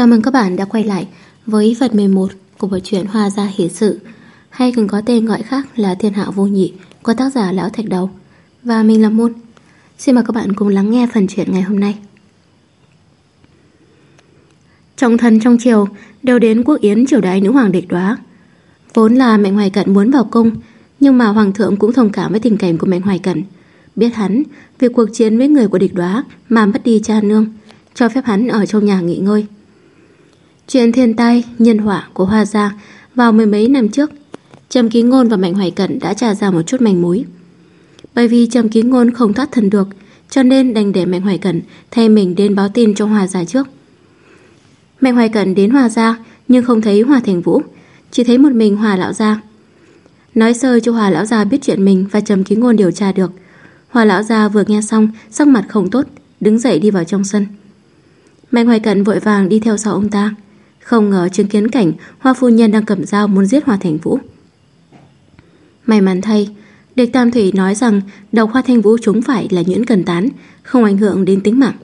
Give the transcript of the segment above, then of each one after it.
Chào mừng các bạn đã quay lại với phần 11 của bộ truyện Hoa Gia Hỷ Sự hay còn có tên gọi khác là Thiên Hạ Vô Nhị của tác giả Lão Thạch Đầu và mình là Môn. Xin mời các bạn cùng lắng nghe phần truyện ngày hôm nay. Trọng thần trong triều, đều đến quốc yến triều đại nữ hoàng địch đoá. Vốn là Mạnh Hoài Cận muốn vào cung, nhưng mà hoàng thượng cũng thông cảm với tình cảnh của Mạnh Hoài Cận. Biết hắn vì cuộc chiến với người của địch đoá mà mất đi cha nương, cho phép hắn ở trong nhà nghỉ ngơi. Chuyện thiên tai, nhân họa của Hoa Gia vào mười mấy năm trước, Trầm Ký Ngôn và Mạnh Hoài Cận đã trả ra một chút manh mối. Bởi vì Trầm Ký Ngôn không thoát thần được, cho nên đành để Mạnh Hoài Cận thay mình đến báo tin cho Hoa Gia trước. Mạnh Hoài Cận đến Hoa Gia nhưng không thấy Hoa Thành Vũ, chỉ thấy một mình Hoa Lão Gia. Nói sơ cho Hoa Lão Gia biết chuyện mình và Trầm Ký Ngôn điều tra được. Hoa Lão Gia vừa nghe xong, sắc mặt không tốt, đứng dậy đi vào trong sân. Mạnh Hoài Cận vội vàng đi theo sau ông ta. Không ngờ chứng kiến cảnh Hoa Phu Nhân đang cầm dao muốn giết Hoa Thành Vũ. May mắn thay, địch Tam Thủy nói rằng độc Hoa Thành Vũ chúng phải là nhuyễn cần tán, không ảnh hưởng đến tính mạng.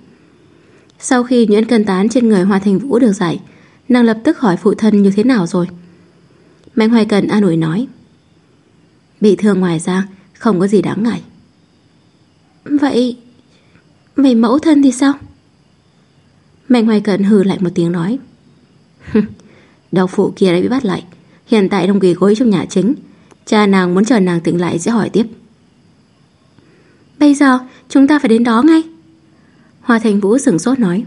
Sau khi nhuyễn cần tán trên người Hoa Thành Vũ được giải, nàng lập tức hỏi phụ thân như thế nào rồi. Mạnh Hoài Cần an ủi nói Bị thương ngoài ra Không có gì đáng ngại Vậy Vậy mẫu thân thì sao Mạnh Hoài Cận hừ lại một tiếng nói Độc phụ kia đã bị bắt lại. Hiện tại đang quỳ gối trong nhà chính. Cha nàng muốn chờ nàng tỉnh lại sẽ hỏi tiếp. Bây giờ, chúng ta phải đến đó ngay. Hoa Thành Vũ sửng sốt nói.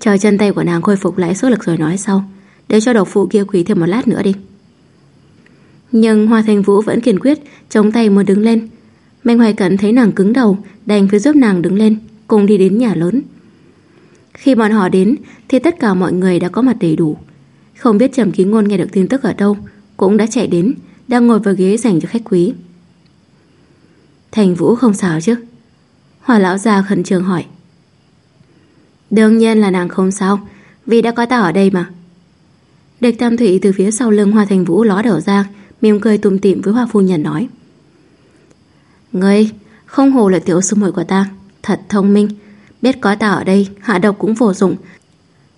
Chờ chân tay của nàng khôi phục lại sức lực rồi nói sau. Để cho độc phụ kia quỳ thêm một lát nữa đi. Nhưng Hoa Thành Vũ vẫn kiên quyết, Chống tay muốn đứng lên. Mạnh Hoài Cận thấy nàng cứng đầu, Đành phải giúp nàng đứng lên, Cùng đi đến nhà lớn khi bọn họ đến thì tất cả mọi người đã có mặt đầy đủ. Không biết Trầm Ký Ngôn nghe được tin tức ở đâu, cũng đã chạy đến, đang ngồi vào ghế dành cho khách quý. Thành Vũ không sao chứ? Hòa lão già khẩn trương hỏi. Đương nhiên là nàng không sao, vì đã có ta ở đây mà. Địch Tam Thủy từ phía sau lưng Hoa Thành Vũ ló đầu ra, mỉm cười tùm tỉm với Hoa Phu Nhân nói. Ngươi, không hồ là tiểu sư muội của ta, thật thông minh, Biết có ta ở đây Hạ độc cũng vô dụng.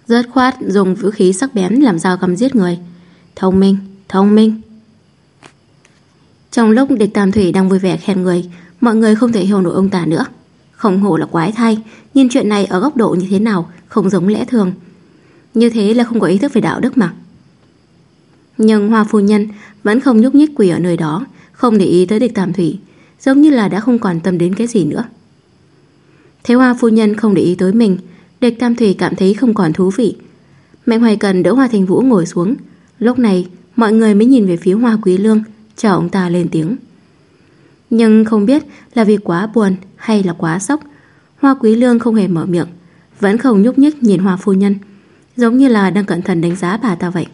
Rớt khoát dùng vũ khí sắc bén Làm dao găm giết người. Thông minh, thông minh. Trong lúc địch tam thủy đang vui vẻ khen người Mọi người không thể hiểu nổi ông ta nữa. Không hổ là quái thai Nhìn chuyện này ở góc độ như thế nào Không giống lẽ thường. Như thế là không có ý thức về đạo đức mà. Nhưng hoa phu nhân Vẫn không nhúc nhích quỳ ở nơi đó Không để ý tới địch tam thủy Giống như là đã không còn tâm đến cái gì nữa. Thế hoa phu nhân không để ý tới mình. Địch Tam Thủy cảm thấy không còn thú vị. Mạnh Hoài Cần đỡ Hoa Thành Vũ ngồi xuống. Lúc này, mọi người mới nhìn về phía Hoa Quý Lương, Chờ ông ta lên tiếng. Nhưng không biết là vì quá buồn hay là quá sốc, Hoa Quý Lương không hề mở miệng, Vẫn không nhúc nhích nhìn Hoa Phu Nhân, Giống như là đang cẩn thận đánh giá bà ta vậy.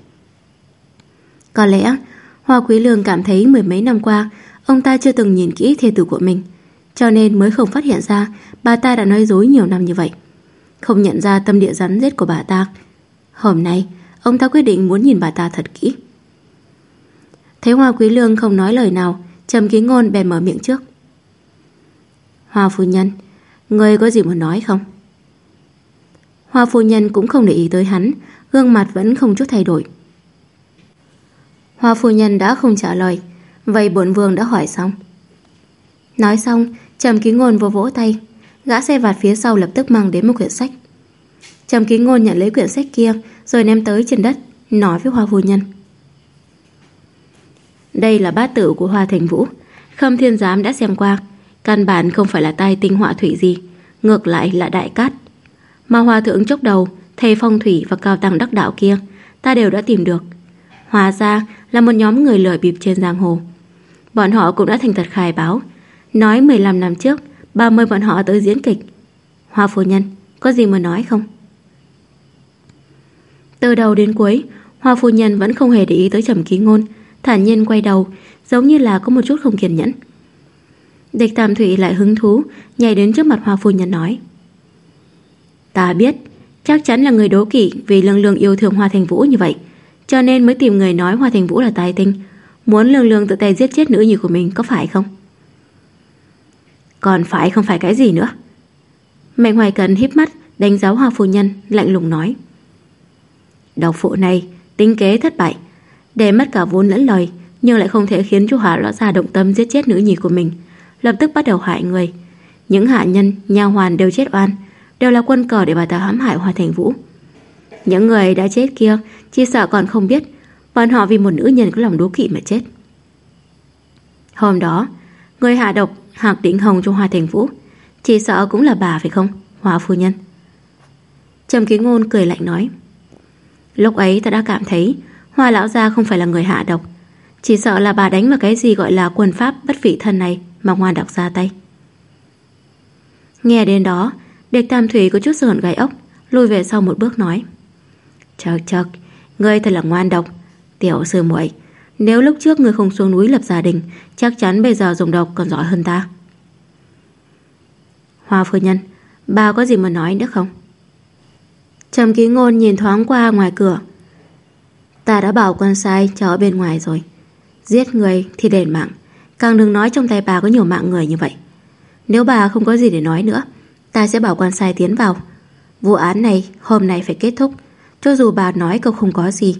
Có lẽ, Hoa Quý Lương cảm thấy mười mấy năm qua, Ông ta chưa từng nhìn kỹ thê tử của mình, cho nên mới không phát hiện ra bà ta đã nói dối nhiều năm như vậy. Không nhận ra tâm địa rắn rết của bà ta. Hôm nay, ông ta quyết định muốn nhìn bà ta thật kỹ. Thấy Hoa Quý Lương không nói lời nào, Trầm Ký Ngôn bèn mở miệng trước. Hoa phu nhân, người có gì muốn nói không? Hoa phu nhân cũng không để ý tới hắn, gương mặt vẫn không chút thay đổi. Hoa phu nhân đã không trả lời, vậy bổn vương đã hỏi xong. Nói xong, Trầm Ký Ngôn vừa vỗ tay, gã xe vạt phía sau lập tức mang đến một quyển sách. Trầm Ký Ngôn nhận lấy quyển sách kia rồi ném tới trên đất, nói với Hoa Phu Nhân. Đây là bát tử của Hoa Thành Vũ, Khâm Thiên Giám đã xem qua, căn bản không phải là tai tinh họa thủy gì, ngược lại là đại cát. Mà Hoa Thượng chốc đầu, thầy phong thủy và cao tăng đắc đạo kia, ta đều đã tìm được. Hóa ra là một nhóm người lừa bịp trên giang hồ. Bọn họ cũng đã thành thật khai báo, Nói 15 năm trước Bà mời bọn họ tới diễn kịch. Hoa phu nhân, Có gì mà nói không? Từ đầu đến cuối, Hoa phu nhân vẫn không hề để ý tới trầm ký ngôn. Thản nhiên quay đầu, Giống như là có một chút không kiên nhẫn. Địch Tam Thụy lại hứng thú, Nhảy đến trước mặt Hoa phu nhân nói. Ta biết, Chắc chắn là người đố kỵ Vì lương lương yêu thương Hoa Thành Vũ như vậy, Cho nên mới tìm người nói Hoa Thành Vũ là tài tinh. Muốn lương lương tự tay giết chết nữ nhi của mình Có phải không? Còn phải không phải cái gì nữa Mạnh Hoài Cần híp mắt Đánh giáo Hoa Phu Nhân lạnh lùng nói Độc phụ này tính kế thất bại, để mất cả vốn lẫn lời, nhưng lại không thể khiến chú Hòa lão già động tâm giết chết nữ nhi của mình, lập tức bắt đầu hại người. Những hạ nhân, nha hoàn đều chết oan, đều là quân cờ để bà ta hãm hại Hoa Thành Vũ. Những người đã chết kia chỉ sợ còn không biết bọn họ vì một nữ nhân có lòng đố kỵ mà chết. Hôm đó, người hạ độc Hạc Định Hồng cho Hoa Thành Vũ. Chỉ sợ cũng là bà phải không, Hoa phu nhân? Trầm Ký Ngôn cười lạnh nói. Lúc ấy ta đã cảm thấy Hoa lão gia không phải là người hạ độc. Chỉ sợ là bà đánh vào cái gì gọi là quân pháp bất vị thân này Mà ngoan đọc ra tay. Nghe đến đó Địch Tam Thủy có chút sờn gai ốc Lùi về sau một bước nói. Chật chật Ngươi thật là ngoan độc Tiểu sư muội. Nếu lúc trước ngươi không xuống núi lập gia đình, Chắc chắn bây giờ dùng độc còn giỏi hơn ta. Hoa phu nhân, Bà có gì mà nói nữa không? Trầm ký ngôn nhìn thoáng qua ngoài cửa. Ta đã bảo con sai chờ ở bên ngoài rồi. Giết người thì đền mạng. Càng đừng nói trong tay bà có nhiều mạng người như vậy. Nếu bà không có gì để nói nữa, Ta sẽ bảo quan sai tiến vào. Vụ án này hôm nay phải kết thúc. Cho dù bà nói câu không có gì,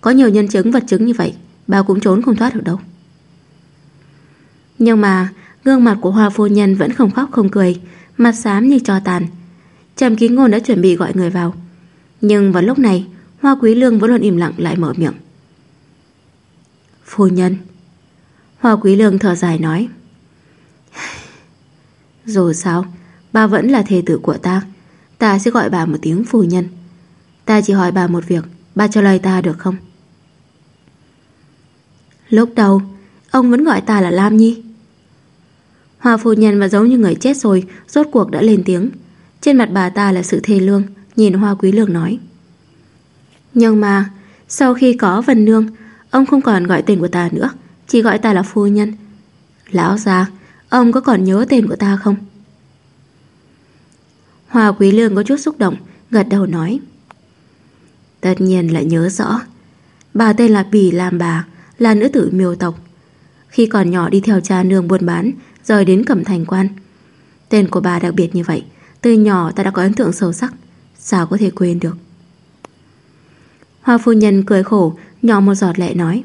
Có nhiều nhân chứng vật chứng như vậy Bà cũng trốn không thoát được đâu. Nhưng mà, Gương mặt của Hoa phu nhân vẫn không khóc không cười, Mặt xám như cho tàn. Trầm ký ngôn đã chuẩn bị gọi người vào. Nhưng vào lúc này, Hoa quý lương vẫn luôn im lặng lại mở miệng. Phu nhân. Hoa quý lương thở dài nói. Dù sao, Bà vẫn là thề tử của ta. Ta sẽ gọi bà một tiếng phu nhân. Ta chỉ hỏi bà một việc, Bà trả lời ta được không? Lúc đầu, Ông vẫn gọi ta là Lam Nhi. Hoa phu nhân và giống như người chết rồi, Rốt cuộc đã lên tiếng. Trên mặt bà ta là sự thê lương, Nhìn Hoa Quý Lương nói. Nhưng mà, Sau khi có Vân Nương, Ông không còn gọi tên của ta nữa, Chỉ gọi ta là phu nhân. Lão già, Ông có còn nhớ tên của ta không? Hoa Quý Lương có chút xúc động, Gật đầu nói. Tất nhiên là nhớ rõ. Bà tên là Bì Lam Bà là nữ tử miêu tộc. Khi còn nhỏ đi theo cha nương buôn bán rồi đến Cẩm Thành Quan. Tên của bà đặc biệt như vậy, Từ nhỏ ta đã có ấn tượng sâu sắc, Sao có thể quên được? Hoa phu nhân cười khổ, Nhỏ một giọt lệ nói,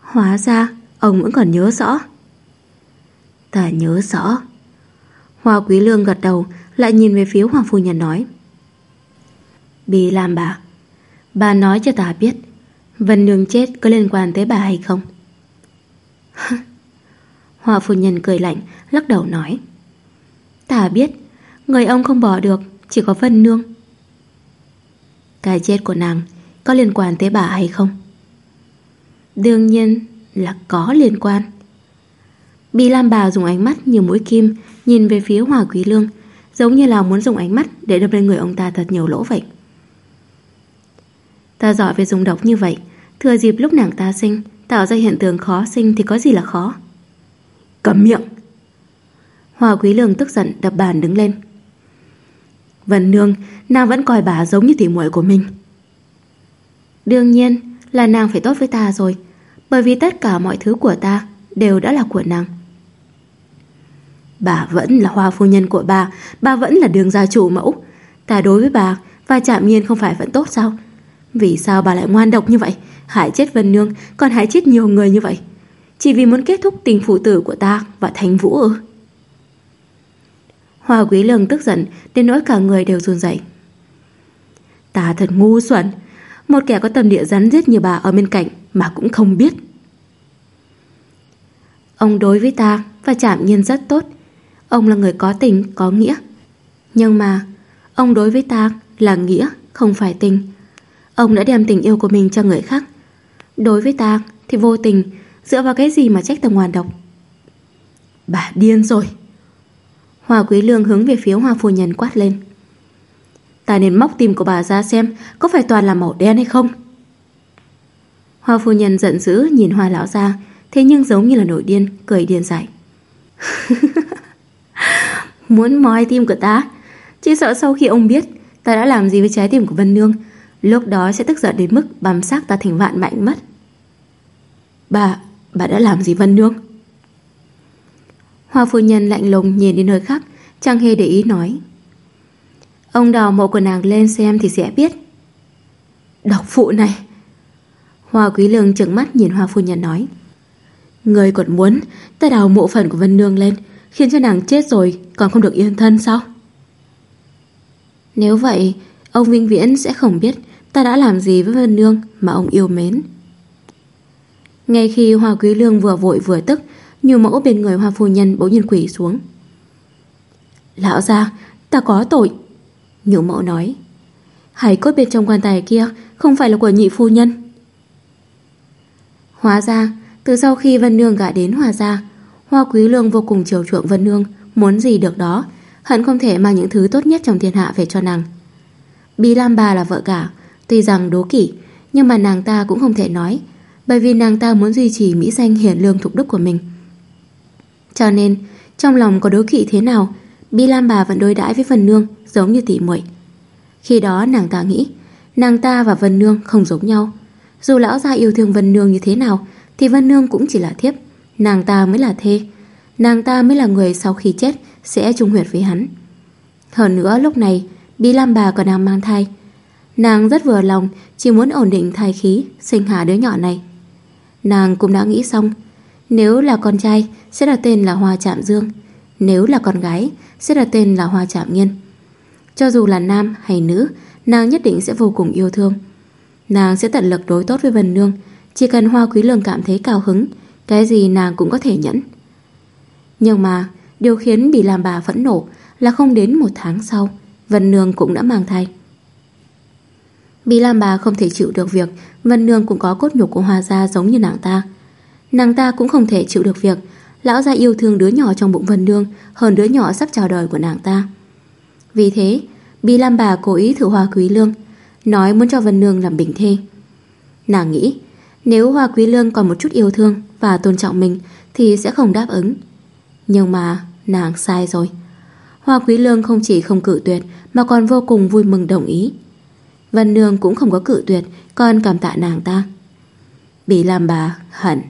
Hóa ra ông vẫn còn nhớ rõ. Ta nhớ rõ. Hoa quý lương gật đầu, Lại nhìn về phía Hoàng phu nhân nói bị làm bà Bà nói cho ta biết Vân Nương chết có liên quan tới bà hay không? Hoa phu nhân cười lạnh, Lắc đầu nói. Ta biết, Người ông không bỏ được, Chỉ có Vân Nương. Cái chết của nàng Có liên quan tới bà hay không? Đương nhiên là có liên quan. Bị Lam bà dùng ánh mắt như mũi kim, Nhìn về phía Hòa Quý Lương, Giống như là muốn dùng ánh mắt Để đâm lên người ông ta thật nhiều lỗ vậy Ta giỏi về dùng độc như vậy. Thừa dịp lúc nàng ta sinh Tạo ra hiện tượng khó sinh thì có gì là khó? Cầm miệng. Hòa Quý Lương tức giận đập bàn đứng lên. Vân Nương Nàng vẫn coi bà giống như tỉ muội của mình. Đương nhiên Là nàng phải tốt với ta rồi Bởi vì tất cả mọi thứ của ta Đều đã là của nàng. Bà vẫn là hoa phu nhân của bà Bà vẫn là đường gia chủ mẫu. Ta đối với bà Và chạm nhiên không phải vẫn tốt sao vì sao bà lại ngoan độc như vậy? Hại chết Vân Nương Còn hại chết nhiều người như vậy. Chỉ vì muốn kết thúc tình phụ tử của ta Và Thành Vũ ư? Hoa Quý Lương tức giận Đến nỗi cả người đều run rẩy. Ta thật ngu xuẩn. Một kẻ có tâm địa rắn giết như bà ở bên cạnh Mà cũng không biết. Ông đối với ta Và chạm nhiên rất tốt. Ông là người có tình, có nghĩa. Nhưng mà Ông đối với ta là nghĩa, không phải tình. Ông đã đem tình yêu của mình cho người khác. Đối với ta thì vô tình, Dựa vào cái gì mà trách ta hoàn độc? Bà điên rồi. Hòa Quý Lương hướng về phía Hoa Phu Nhân quát lên. Ta nên móc tim của bà ra xem Có phải toàn là màu đen hay không? Hoa Phu Nhân giận dữ nhìn Hoa Lão ra Thế nhưng giống như là nổi điên, Cười điên dại. Muốn moi tim của ta? Chỉ sợ sau khi ông biết, Ta đã làm gì với trái tim của Vân Nương Lúc đó sẽ tức giận đến mức bám xác ta thành vạn mạnh mất. Bà, bà đã làm gì Vân Nương? Hoa phu nhân lạnh lùng nhìn đi nơi khác Chẳng hề để ý nói. Ông đào mộ của nàng lên xem thì sẽ biết. Độc phụ này! Hoa quý lương trợn mắt nhìn hoa phu nhân nói. Người còn muốn Ta đào mộ phần của Vân Nương lên Khiến cho nàng chết rồi Còn không được yên thân sao? Nếu vậy Ông Vinh Viễn sẽ không biết Ta đã làm gì với Vân Nương Mà ông yêu mến? Ngay khi Hoa Quý Lương vừa vội vừa tức Nhiều mẫu bên người Hoa Phu Nhân bỗng nhiên quỷ xuống. Lão gia, Ta có tội Nhiều mẫu nói. Hải cốt bên trong quan tài kia Không phải là của nhị phu nhân. Hóa ra, Từ sau khi Vân Nương gả đến Hòa gia, Hoa Quý Lương vô cùng chiều chuộng Vân Nương, Muốn gì được đó, Hận không thể mang những thứ tốt nhất trong thiên hạ về cho nàng. Bí Lam bà là vợ cả Tuy rằng đố kỵ, Nhưng mà nàng ta cũng không thể nói, Bởi vì nàng ta muốn duy trì mỹ danh hiển lương thục đức của mình. Cho nên, Trong lòng có đố kỵ thế nào, bi Lam bà vẫn đối đãi với Vân Nương Giống như tỷ muội. Khi đó nàng ta nghĩ, Nàng ta và Vân Nương không giống nhau. Dù lão gia yêu thương Vân Nương như thế nào, Thì Vân Nương cũng chỉ là thiếp, Nàng ta mới là thê. Nàng ta mới là người sau khi chết Sẽ trung huyệt với hắn. Hơn nữa, lúc này, bi Lam bà còn đang mang thai Nàng rất vừa lòng, Chỉ muốn ổn định thai khí, Sinh hạ đứa nhỏ này. Nàng cũng đã nghĩ xong, Nếu là con trai, sẽ đặt tên là Hoa Trạm Dương, Nếu là con gái, sẽ đặt tên là Hoa Trạm Nghiên Cho dù là nam hay nữ, Nàng nhất định sẽ vô cùng yêu thương. Nàng sẽ tận lực đối tốt với Vân Nương, Chỉ cần Hoa Quý Lương cảm thấy cao hứng, Cái gì nàng cũng có thể nhẫn. Nhưng mà, Điều khiến bị làm bà phẫn nộ Là không đến một tháng sau, Vân Nương cũng đã mang thai. Bí Lam bà không thể chịu được việc Vân Nương cũng có cốt nhục của Hoa Gia giống như nàng ta. Nàng ta cũng không thể chịu được việc Lão gia yêu thương đứa nhỏ trong bụng Vân Nương Hơn đứa nhỏ sắp chào đời của nàng ta. Vì thế, Bí Lam bà cố ý thử Hoa Quý Lương, Nói muốn cho Vân Nương làm bình thê. Nàng nghĩ, Nếu Hoa Quý Lương còn một chút yêu thương Và tôn trọng mình Thì sẽ không đáp ứng. Nhưng mà nàng sai rồi. Hoa Quý Lương không chỉ không cự tuyệt Mà còn vô cùng vui mừng đồng ý. Vân Nương cũng không có cự tuyệt, con cảm tạ nàng ta. Bị làm bà hận,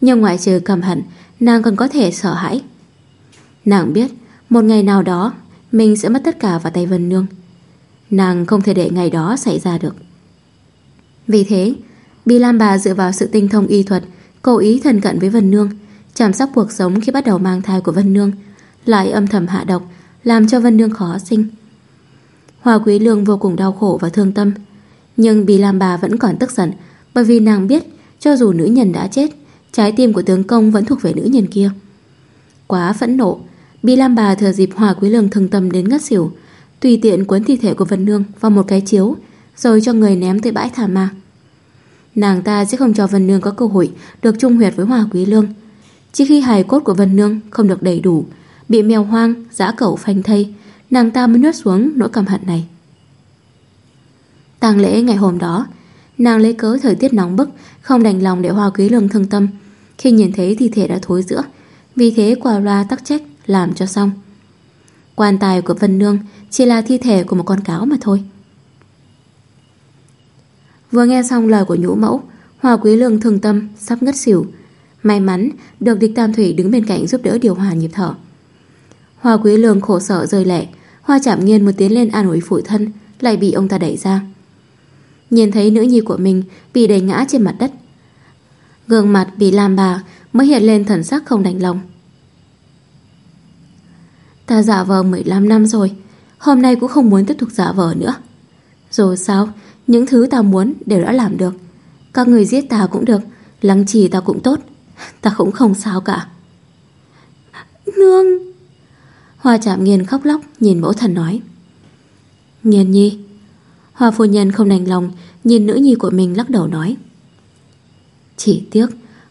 Nhưng ngoại trừ căm hận, Nàng còn có thể sợ hãi. Nàng biết, một ngày nào đó, Mình sẽ mất tất cả vào tay Vân Nương. Nàng không thể để ngày đó xảy ra được. Vì thế Bi Lam bà dựa vào sự tinh thông y thuật, Cố ý thần cận với Vân Nương, Chăm sóc cuộc sống khi bắt đầu mang thai của Vân Nương, Lại âm thầm hạ độc, Làm cho Vân Nương khó sinh. Hoa Quý Lương vô cùng đau khổ và thương tâm. Nhưng Bì Lam bà vẫn còn tức giận Bởi vì nàng biết Cho dù nữ nhân đã chết Trái tim của tướng công vẫn thuộc về nữ nhân kia. Quá phẫn nộ Bì Lam bà thừa dịp Hòa Quý Lương thương tâm đến ngất xỉu Tùy tiện cuốn thi thể của Vân Nương Vào một cái chiếu Rồi cho người ném tới bãi thả ma. Nàng ta sẽ không cho Vân Nương có cơ hội Được chung huyệt với Hòa Quý Lương. Chỉ khi hài cốt của Vân Nương không được đầy đủ Bị mèo hoang, giã cẩu phanh thây nàng ta mới nuốt xuống nỗi căm hận này. Tang lễ ngày hôm đó, nàng lấy cớ thời tiết nóng bức, không đành lòng để Hoa Quý Lương thương tâm. Khi nhìn thấy thi thể đã thối giữa, vì thế quả loa tắc trách làm cho xong. Quan tài của Vân Nương chỉ là thi thể của một con cáo mà thôi. Vừa nghe xong lời của nhũ mẫu, Hoa Quý Lương thương tâm, sắp ngất xỉu. May mắn được địch Tam Thủy đứng bên cạnh giúp đỡ điều hòa nhịp thở. Hoa Quý Lương khổ sở rơi lệ, Hoa chạm nghiên một tiến lên an ủi phụ thân, Lại bị ông ta đẩy ra. Nhìn thấy nữ nhi của mình Bị đẩy ngã trên mặt đất, Gương mặt bị làm bà Mới hiện lên thần sắc không đành lòng. Ta giả vờ 15 năm rồi, Hôm nay cũng không muốn tiếp tục giả vờ nữa. Rồi sao, Những thứ ta muốn đều đã làm được. Các người giết ta cũng được Lăng trì ta cũng tốt. Ta cũng không sao cả. Nương! Hoa chạm nghiền khóc lóc nhìn mẫu thần nói. Nghiền nhi, Hoa phu nhân không đành lòng Nhìn nữ nhi của mình lắc đầu nói. Chỉ tiếc,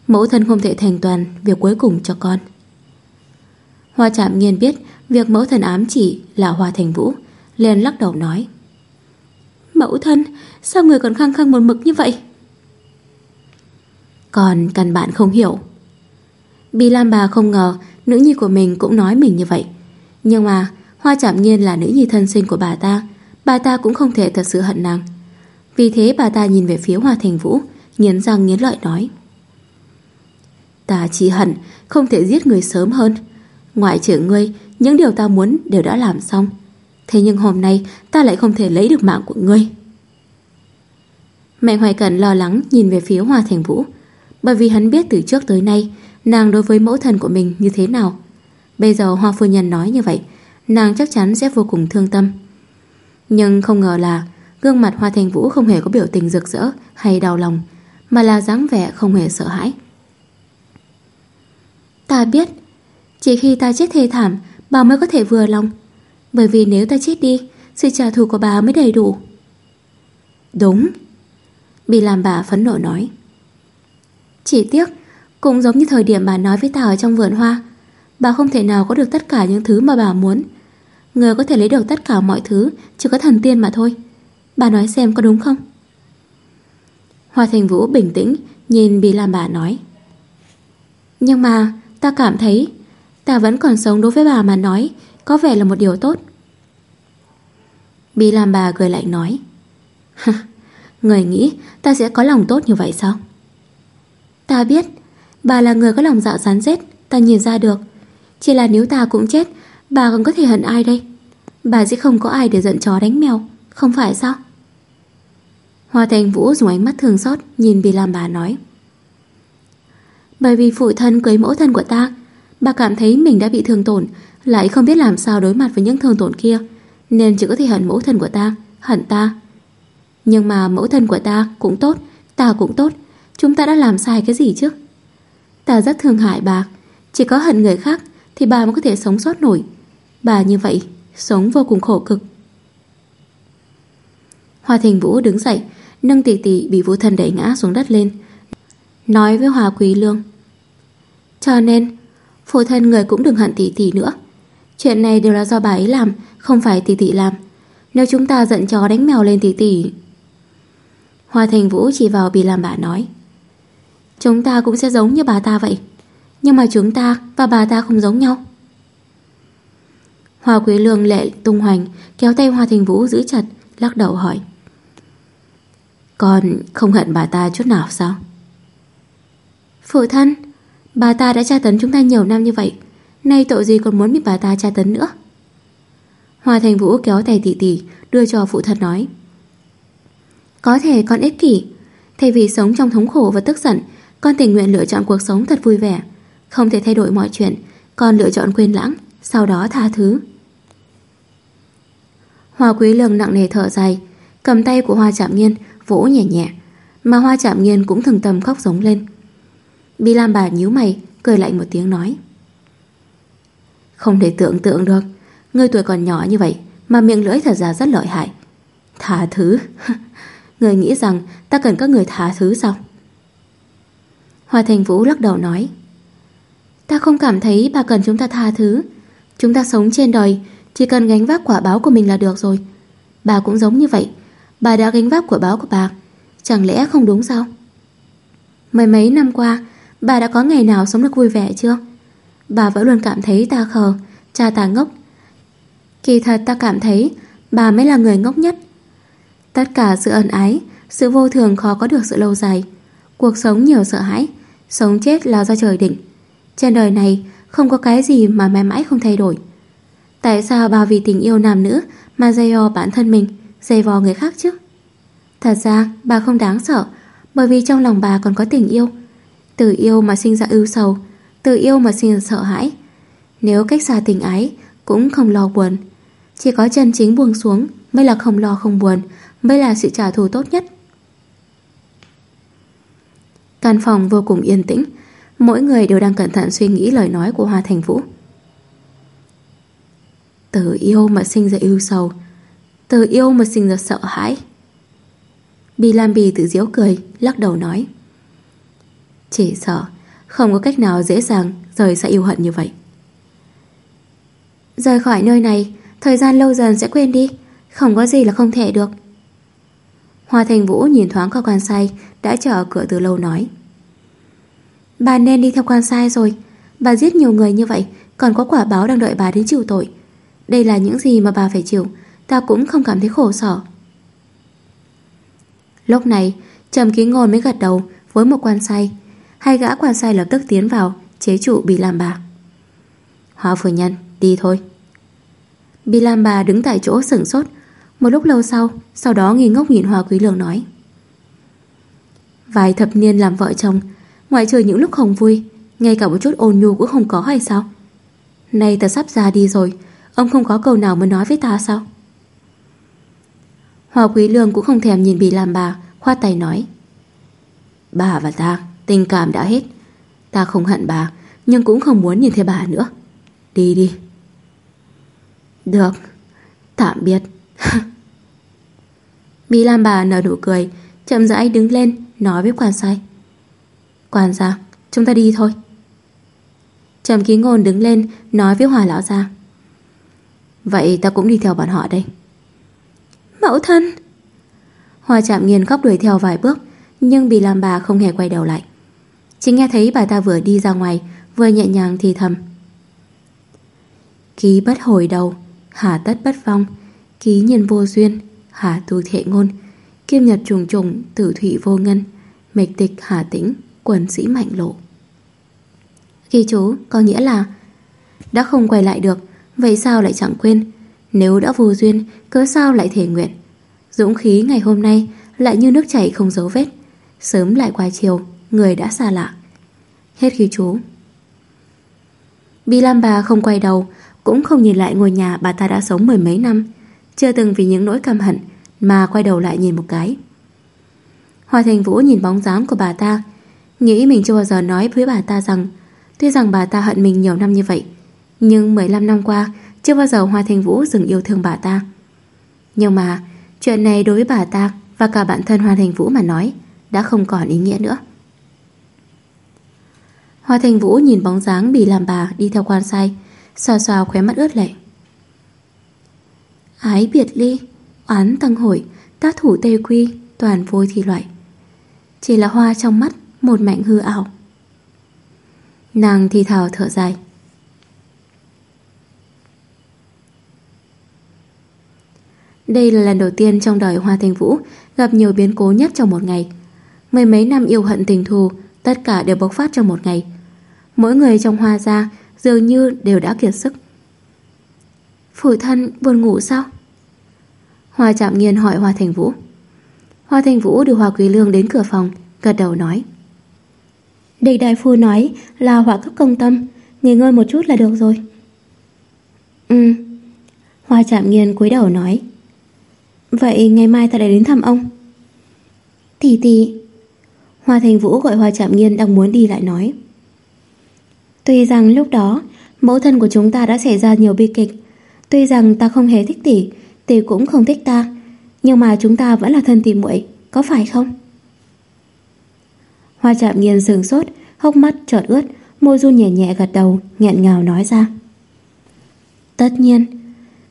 Mẫu thân không thể thành toàn Việc cuối cùng cho con. Hoa chạm nghiền biết Việc mẫu thần ám chỉ là Hoa Thành Vũ, liền lắc đầu nói. Mẫu thân, Sao người còn khăng khăng một mực như vậy? Còn căn bạn không hiểu. Bị Lam bà không ngờ Nữ nhi của mình cũng nói mình như vậy nhưng mà, Hoa chạm Nhiên là nữ nhi thân sinh của bà ta Bà ta cũng không thể thật sự hận nàng. Vì thế bà ta nhìn về phía Hoa Thành Vũ, Nghiến răng nghiến lợi nói, Ta chỉ hận, Không thể giết người sớm hơn. Ngoại trừ ngươi, Những điều ta muốn đều đã làm xong. Thế nhưng hôm nay, ta lại không thể lấy được mạng của ngươi. Mạnh Hoài Cẩn lo lắng nhìn về phía Hoa Thành Vũ, Bởi vì hắn biết từ trước tới nay, Nàng đối với mẫu thân của mình như thế nào Bây giờ Hoa Phu Nhân nói như vậy, Nàng chắc chắn sẽ vô cùng thương tâm. Nhưng không ngờ là, Gương mặt Hoa Thành Vũ không hề có biểu tình rực rỡ Hay đau lòng, Mà là dáng vẻ không hề sợ hãi. Ta biết, Chỉ khi ta chết thê thảm, Bà mới có thể vừa lòng. Bởi vì nếu ta chết đi, Sự trả thù của bà mới đầy đủ. Đúng Bị làm bà phấn nộ nói. Chỉ tiếc, Cũng giống như thời điểm bà nói với ta ở trong vườn hoa Bà không thể nào có được tất cả những thứ mà bà muốn. Người có thể lấy được tất cả mọi thứ, Chỉ có thần tiên mà thôi. Bà nói xem có đúng không? Hoa Thành Vũ bình tĩnh, Nhìn Bì Lam bà nói. Nhưng mà, ta cảm thấy, Ta vẫn còn sống đối với bà mà nói, Có vẻ là một điều tốt. Bì Lam bà cười lạnh nói. Người nghĩ ta sẽ có lòng tốt như vậy sao? Ta biết, Bà là người có lòng dạo rán rết, Ta nhìn ra được. Chỉ là nếu ta cũng chết, Bà còn có thể hận ai đây? Bà sẽ không có ai để giận chó đánh mèo, Không phải sao? Hoa Thành Vũ dùng ánh mắt thương xót Nhìn bị làm bà nói. Bởi vì phụ thân cưới mẫu thân của ta, Bà cảm thấy mình đã bị thương tổn, Lại không biết làm sao đối mặt với những thương tổn kia, Nên chỉ có thể hận mẫu thân của ta, Hận ta. Nhưng mà mẫu thân của ta cũng tốt, Ta cũng tốt, Chúng ta đã làm sai cái gì chứ? Ta rất thương hại bà, Chỉ có hận người khác thì bà mới có thể sống sót nổi. Bà như vậy, Sống vô cùng khổ cực. Hoa Thành Vũ đứng dậy, Nâng tỷ tỷ bị vũ thần đẩy ngã xuống đất lên, Nói với Hòa Quý Lương, Cho nên, Phụ thân người cũng đừng hận tỷ tỷ nữa. Chuyện này đều là do bà ấy làm, Không phải tỷ tỷ làm. Nếu chúng ta giận chó đánh mèo lên tỷ tỷ. Hoa Thành Vũ chỉ vào bị làm bà nói, Chúng ta cũng sẽ giống như bà ta vậy. Nhưng mà chúng ta và bà ta không giống nhau. Hoa Quý Lương lệ tung hoành, Kéo tay Hoa Thành Vũ giữ chặt, Lắc đầu hỏi. Con không hận bà ta chút nào sao? Phụ thân, Bà ta đã tra tấn chúng ta nhiều năm như vậy, Nay tội gì còn muốn bị bà ta tra tấn nữa? Hoa Thành Vũ kéo tay tỷ tỷ Đưa cho phụ thân nói. Có thể con ích kỷ, Thay vì sống trong thống khổ và tức giận, Con tình nguyện lựa chọn cuộc sống thật vui vẻ. Không thể thay đổi mọi chuyện. Còn lựa chọn quên lãng, Sau đó tha thứ. Hoa Quý Lương nặng nề thở dài, Cầm tay của Hoa Trạm Nghiên Vỗ nhẹ nhẹ, Mà Hoa Trạm Nghiên cũng thường tầm khóc giống lên. Bi Lam bà nhíu mày, Cười lạnh một tiếng nói, Không thể tưởng tượng được, Ngươi tuổi còn nhỏ như vậy Mà miệng lưỡi thật ra rất lợi hại. Tha thứ? Người nghĩ rằng ta cần các người tha thứ sao? Hoa Thành Vũ lắc đầu nói Ta không cảm thấy bà cần chúng ta tha thứ. Chúng ta sống trên đời, Chỉ cần gánh vác quả báo của mình là được rồi. Bà cũng giống như vậy. Bà đã gánh vác quả báo của bà. Chẳng lẽ không đúng sao? Mấy mấy năm qua, Bà đã có ngày nào sống được vui vẻ chưa? Bà vẫn luôn cảm thấy ta khờ, Cha ta ngốc. Kỳ thật ta cảm thấy Bà mới là người ngốc nhất. Tất cả sự ân ái, Sự vô thường khó có được sự lâu dài. Cuộc sống nhiều sợ hãi, Sống chết là do trời định. Trên đời này, không có cái gì mà mãi mãi không thay đổi. Tại sao bà vì tình yêu nam nữ Mà dây dò bản thân mình, Dây vò người khác chứ? Thật ra, bà không đáng sợ, Bởi vì trong lòng bà còn có tình yêu. Từ yêu mà sinh ra ưu sầu, Từ yêu mà sinh ra sợ hãi. Nếu cách xa tình ái, Cũng không lo buồn. Chỉ có chân chính buông xuống Mới là không lo không buồn, Mới là sự trả thù tốt nhất. Căn phòng vô cùng yên tĩnh Mỗi người đều đang cẩn thận suy nghĩ lời nói của Hoa Thành Vũ. Từ yêu mà sinh ra yêu sầu. Từ yêu mà sinh ra sợ hãi. Bì Lam Bì tự giễu cười Lắc đầu nói. Chỉ sợ Không có cách nào dễ dàng Rời xa yêu hận như vậy. Rời khỏi nơi này Thời gian lâu dần sẽ quên đi. Không có gì là không thể được. Hoa Thành Vũ nhìn thoáng qua quan say, Đã chờ ở cửa từ lâu nói. Bà nên đi theo quan sai rồi. Bà giết nhiều người như vậy, Còn có quả báo đang đợi bà đến chịu tội. Đây là những gì mà bà phải chịu. Ta cũng không cảm thấy khổ sở. Lúc này, Trầm ký ngôn mới gật đầu Với một quan sai. Hai gã quan sai lập tức tiến vào, Chế trụ bị làm Bà. Hoa phu nhân đi thôi. Bị làm Bà đứng tại chỗ sửng sốt. Một lúc lâu sau Sau đó nghi ngốc nhìn Hoa Quý Lương nói. Vài thập niên làm vợ chồng Ngoại trừ những lúc không vui, Ngay cả một chút ôn nhu cũng không có hay sao? Nay ta sắp ra đi rồi, Ông không có câu nào muốn nói với ta sao? Hòa Quý Lương cũng không thèm nhìn bị làm bà khoa tay nói. Bà và ta, tình cảm đã hết. Ta không hận bà, Nhưng cũng không muốn nhìn thấy bà nữa. Đi đi. Được, Tạm biệt. Bị làm bà nở nụ cười, Chậm rãi đứng lên, Nói với quan sai. Quan gia, chúng ta đi thôi. Trầm ký ngôn đứng lên, Nói với hòa lão gia. Vậy ta cũng đi theo bọn họ đây. Mẫu thân! Hòa chạm nghiền khóc đuổi theo vài bước, Nhưng bị làm bà không hề quay đầu lại. Chỉ nghe thấy bà ta vừa đi ra ngoài, Vừa nhẹ nhàng thì thầm. Ký bất hồi đầu, Hà tất bất vong. Ký nhân vô duyên, Hà tu thệ ngôn. Kiêm nhật trùng trùng, Tử thủy vô ngân. Mịch tịch hà tĩnh. Quần sĩ mạnh lộ. Ghi chú có nghĩa là, Đã không quay lại được, Vậy sao lại chẳng quên? Nếu đã vô duyên, Cớ sao lại thể nguyện? Dũng khí ngày hôm nay Lại như nước chảy không dấu vết. Sớm lại qua chiều, Người đã xa lạ. Hết ghi chú. Bi Lam bà không quay đầu, Cũng không nhìn lại ngôi nhà bà ta đã sống mười mấy năm. Chưa từng vì những nỗi căm hận Mà quay đầu lại nhìn một cái. Hoa Thành Vũ nhìn bóng dáng của bà ta Nghĩ mình chưa bao giờ nói với bà ta rằng, Tuy rằng bà ta hận mình nhiều năm như vậy, Nhưng 15 năm qua, Chưa bao giờ Hoa Thanh Vũ dừng yêu thương bà ta. Nhưng mà, Chuyện này đối với bà ta Và cả bản thân Hoa Thanh Vũ mà nói, Đã không còn ý nghĩa nữa. Hoa Thanh Vũ nhìn bóng dáng bị làm bà đi theo quan sai, Xoa xoa khóe mắt ướt lệ. Ái biệt ly, Oán tăng hội, Tác thủ tê quy, Toàn vôi thì loại. Chỉ là hoa trong mắt một mảnh hư ảo Nàng thì thào thở dài Đây là lần đầu tiên trong đời Hoa Thanh Vũ gặp nhiều biến cố nhất trong một ngày. Mười mấy năm yêu hận tình thù, tất cả đều bộc phát trong một ngày. Mỗi người trong Hoa gia dường như đều đã kiệt sức. Phủ thân buồn ngủ sao? Hoa chạm nghiên hỏi Hoa Thành Vũ. Hoa Thành Vũ đưa Hoa Quý Lương đến cửa phòng, gật đầu nói. Địch đại phu nói là hỏa cấp công tâm, nghỉ ngơi một chút là được rồi. Ừ. Hoa chạm nghiên cúi đầu nói. Vậy ngày mai ta lại đến thăm ông Tỷ tỷ Hoa Thành Vũ gọi Hoa Trạm Nghiên đang muốn đi lại nói Tuy rằng lúc đó Mẫu thân của chúng ta đã xảy ra nhiều bi kịch Tuy rằng ta không hề thích tỷ Tỷ cũng không thích ta Nhưng mà chúng ta vẫn là thân tỷ muội Có phải không Hoa chạm Nghiên sừng sốt Hốc mắt trợt ướt Môi run nhẹ nhẹ gật đầu nghẹn ngào nói ra Tất nhiên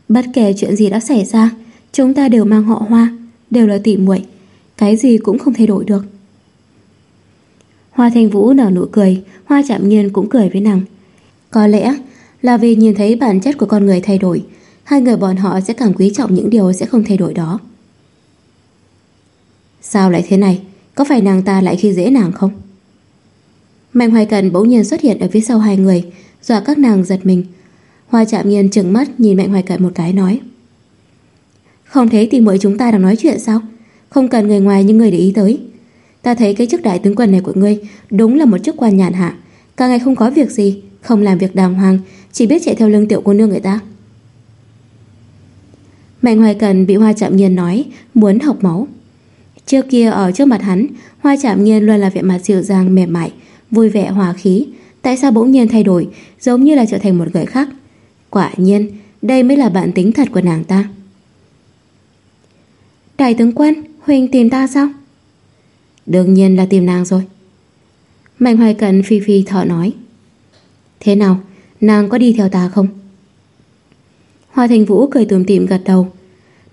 Bất kể chuyện gì đã xảy ra Chúng ta đều mang họ Hoa, đều là tỷ muội, cái gì cũng không thay đổi được. Hoa Thanh Vũ nở nụ cười, Hoa Trạm Nhiên cũng cười với nàng. Có lẽ là vì nhìn thấy bản chất của con người thay đổi, hai người bọn họ sẽ càng quý trọng những điều sẽ không thay đổi đó. Sao lại thế này? Có phải nàng ta lại khi dễ nàng không? Mạnh Hoài Cần bỗng nhiên xuất hiện ở phía sau hai người, dọa các nàng giật mình. Hoa chạm Nhiên trừng mắt nhìn Mạnh Hoài Cận một cái nói. Không thấy thì mỗi chúng ta đang nói chuyện sao Không cần người ngoài nhưng người để ý tới Ta thấy cái chức đại tướng quân này của ngươi Đúng là một chức quan nhàn hạ Cả ngày không có việc gì Không làm việc đàng hoàng Chỉ biết chạy theo lưng tiểu cô nương người ta Mạnh Hoài Cần bị Hoa chạm Nghiên nói Muốn học máu Trước kia ở trước mặt hắn Hoa Trạm Nghiên luôn là vẻ mặt dịu dàng mềm mại Vui vẻ hòa khí Tại sao bỗng nhiên thay đổi Giống như là trở thành một người khác Quả nhiên đây mới là bản tính thật của nàng ta Đại tướng quân, huynh tìm ta sao? Đương nhiên là tìm nàng rồi. Mạnh hoài cận phi phi thọ nói. Thế nào, nàng có đi theo ta không? Hoa Thành Vũ cười tùm tìm gật đầu.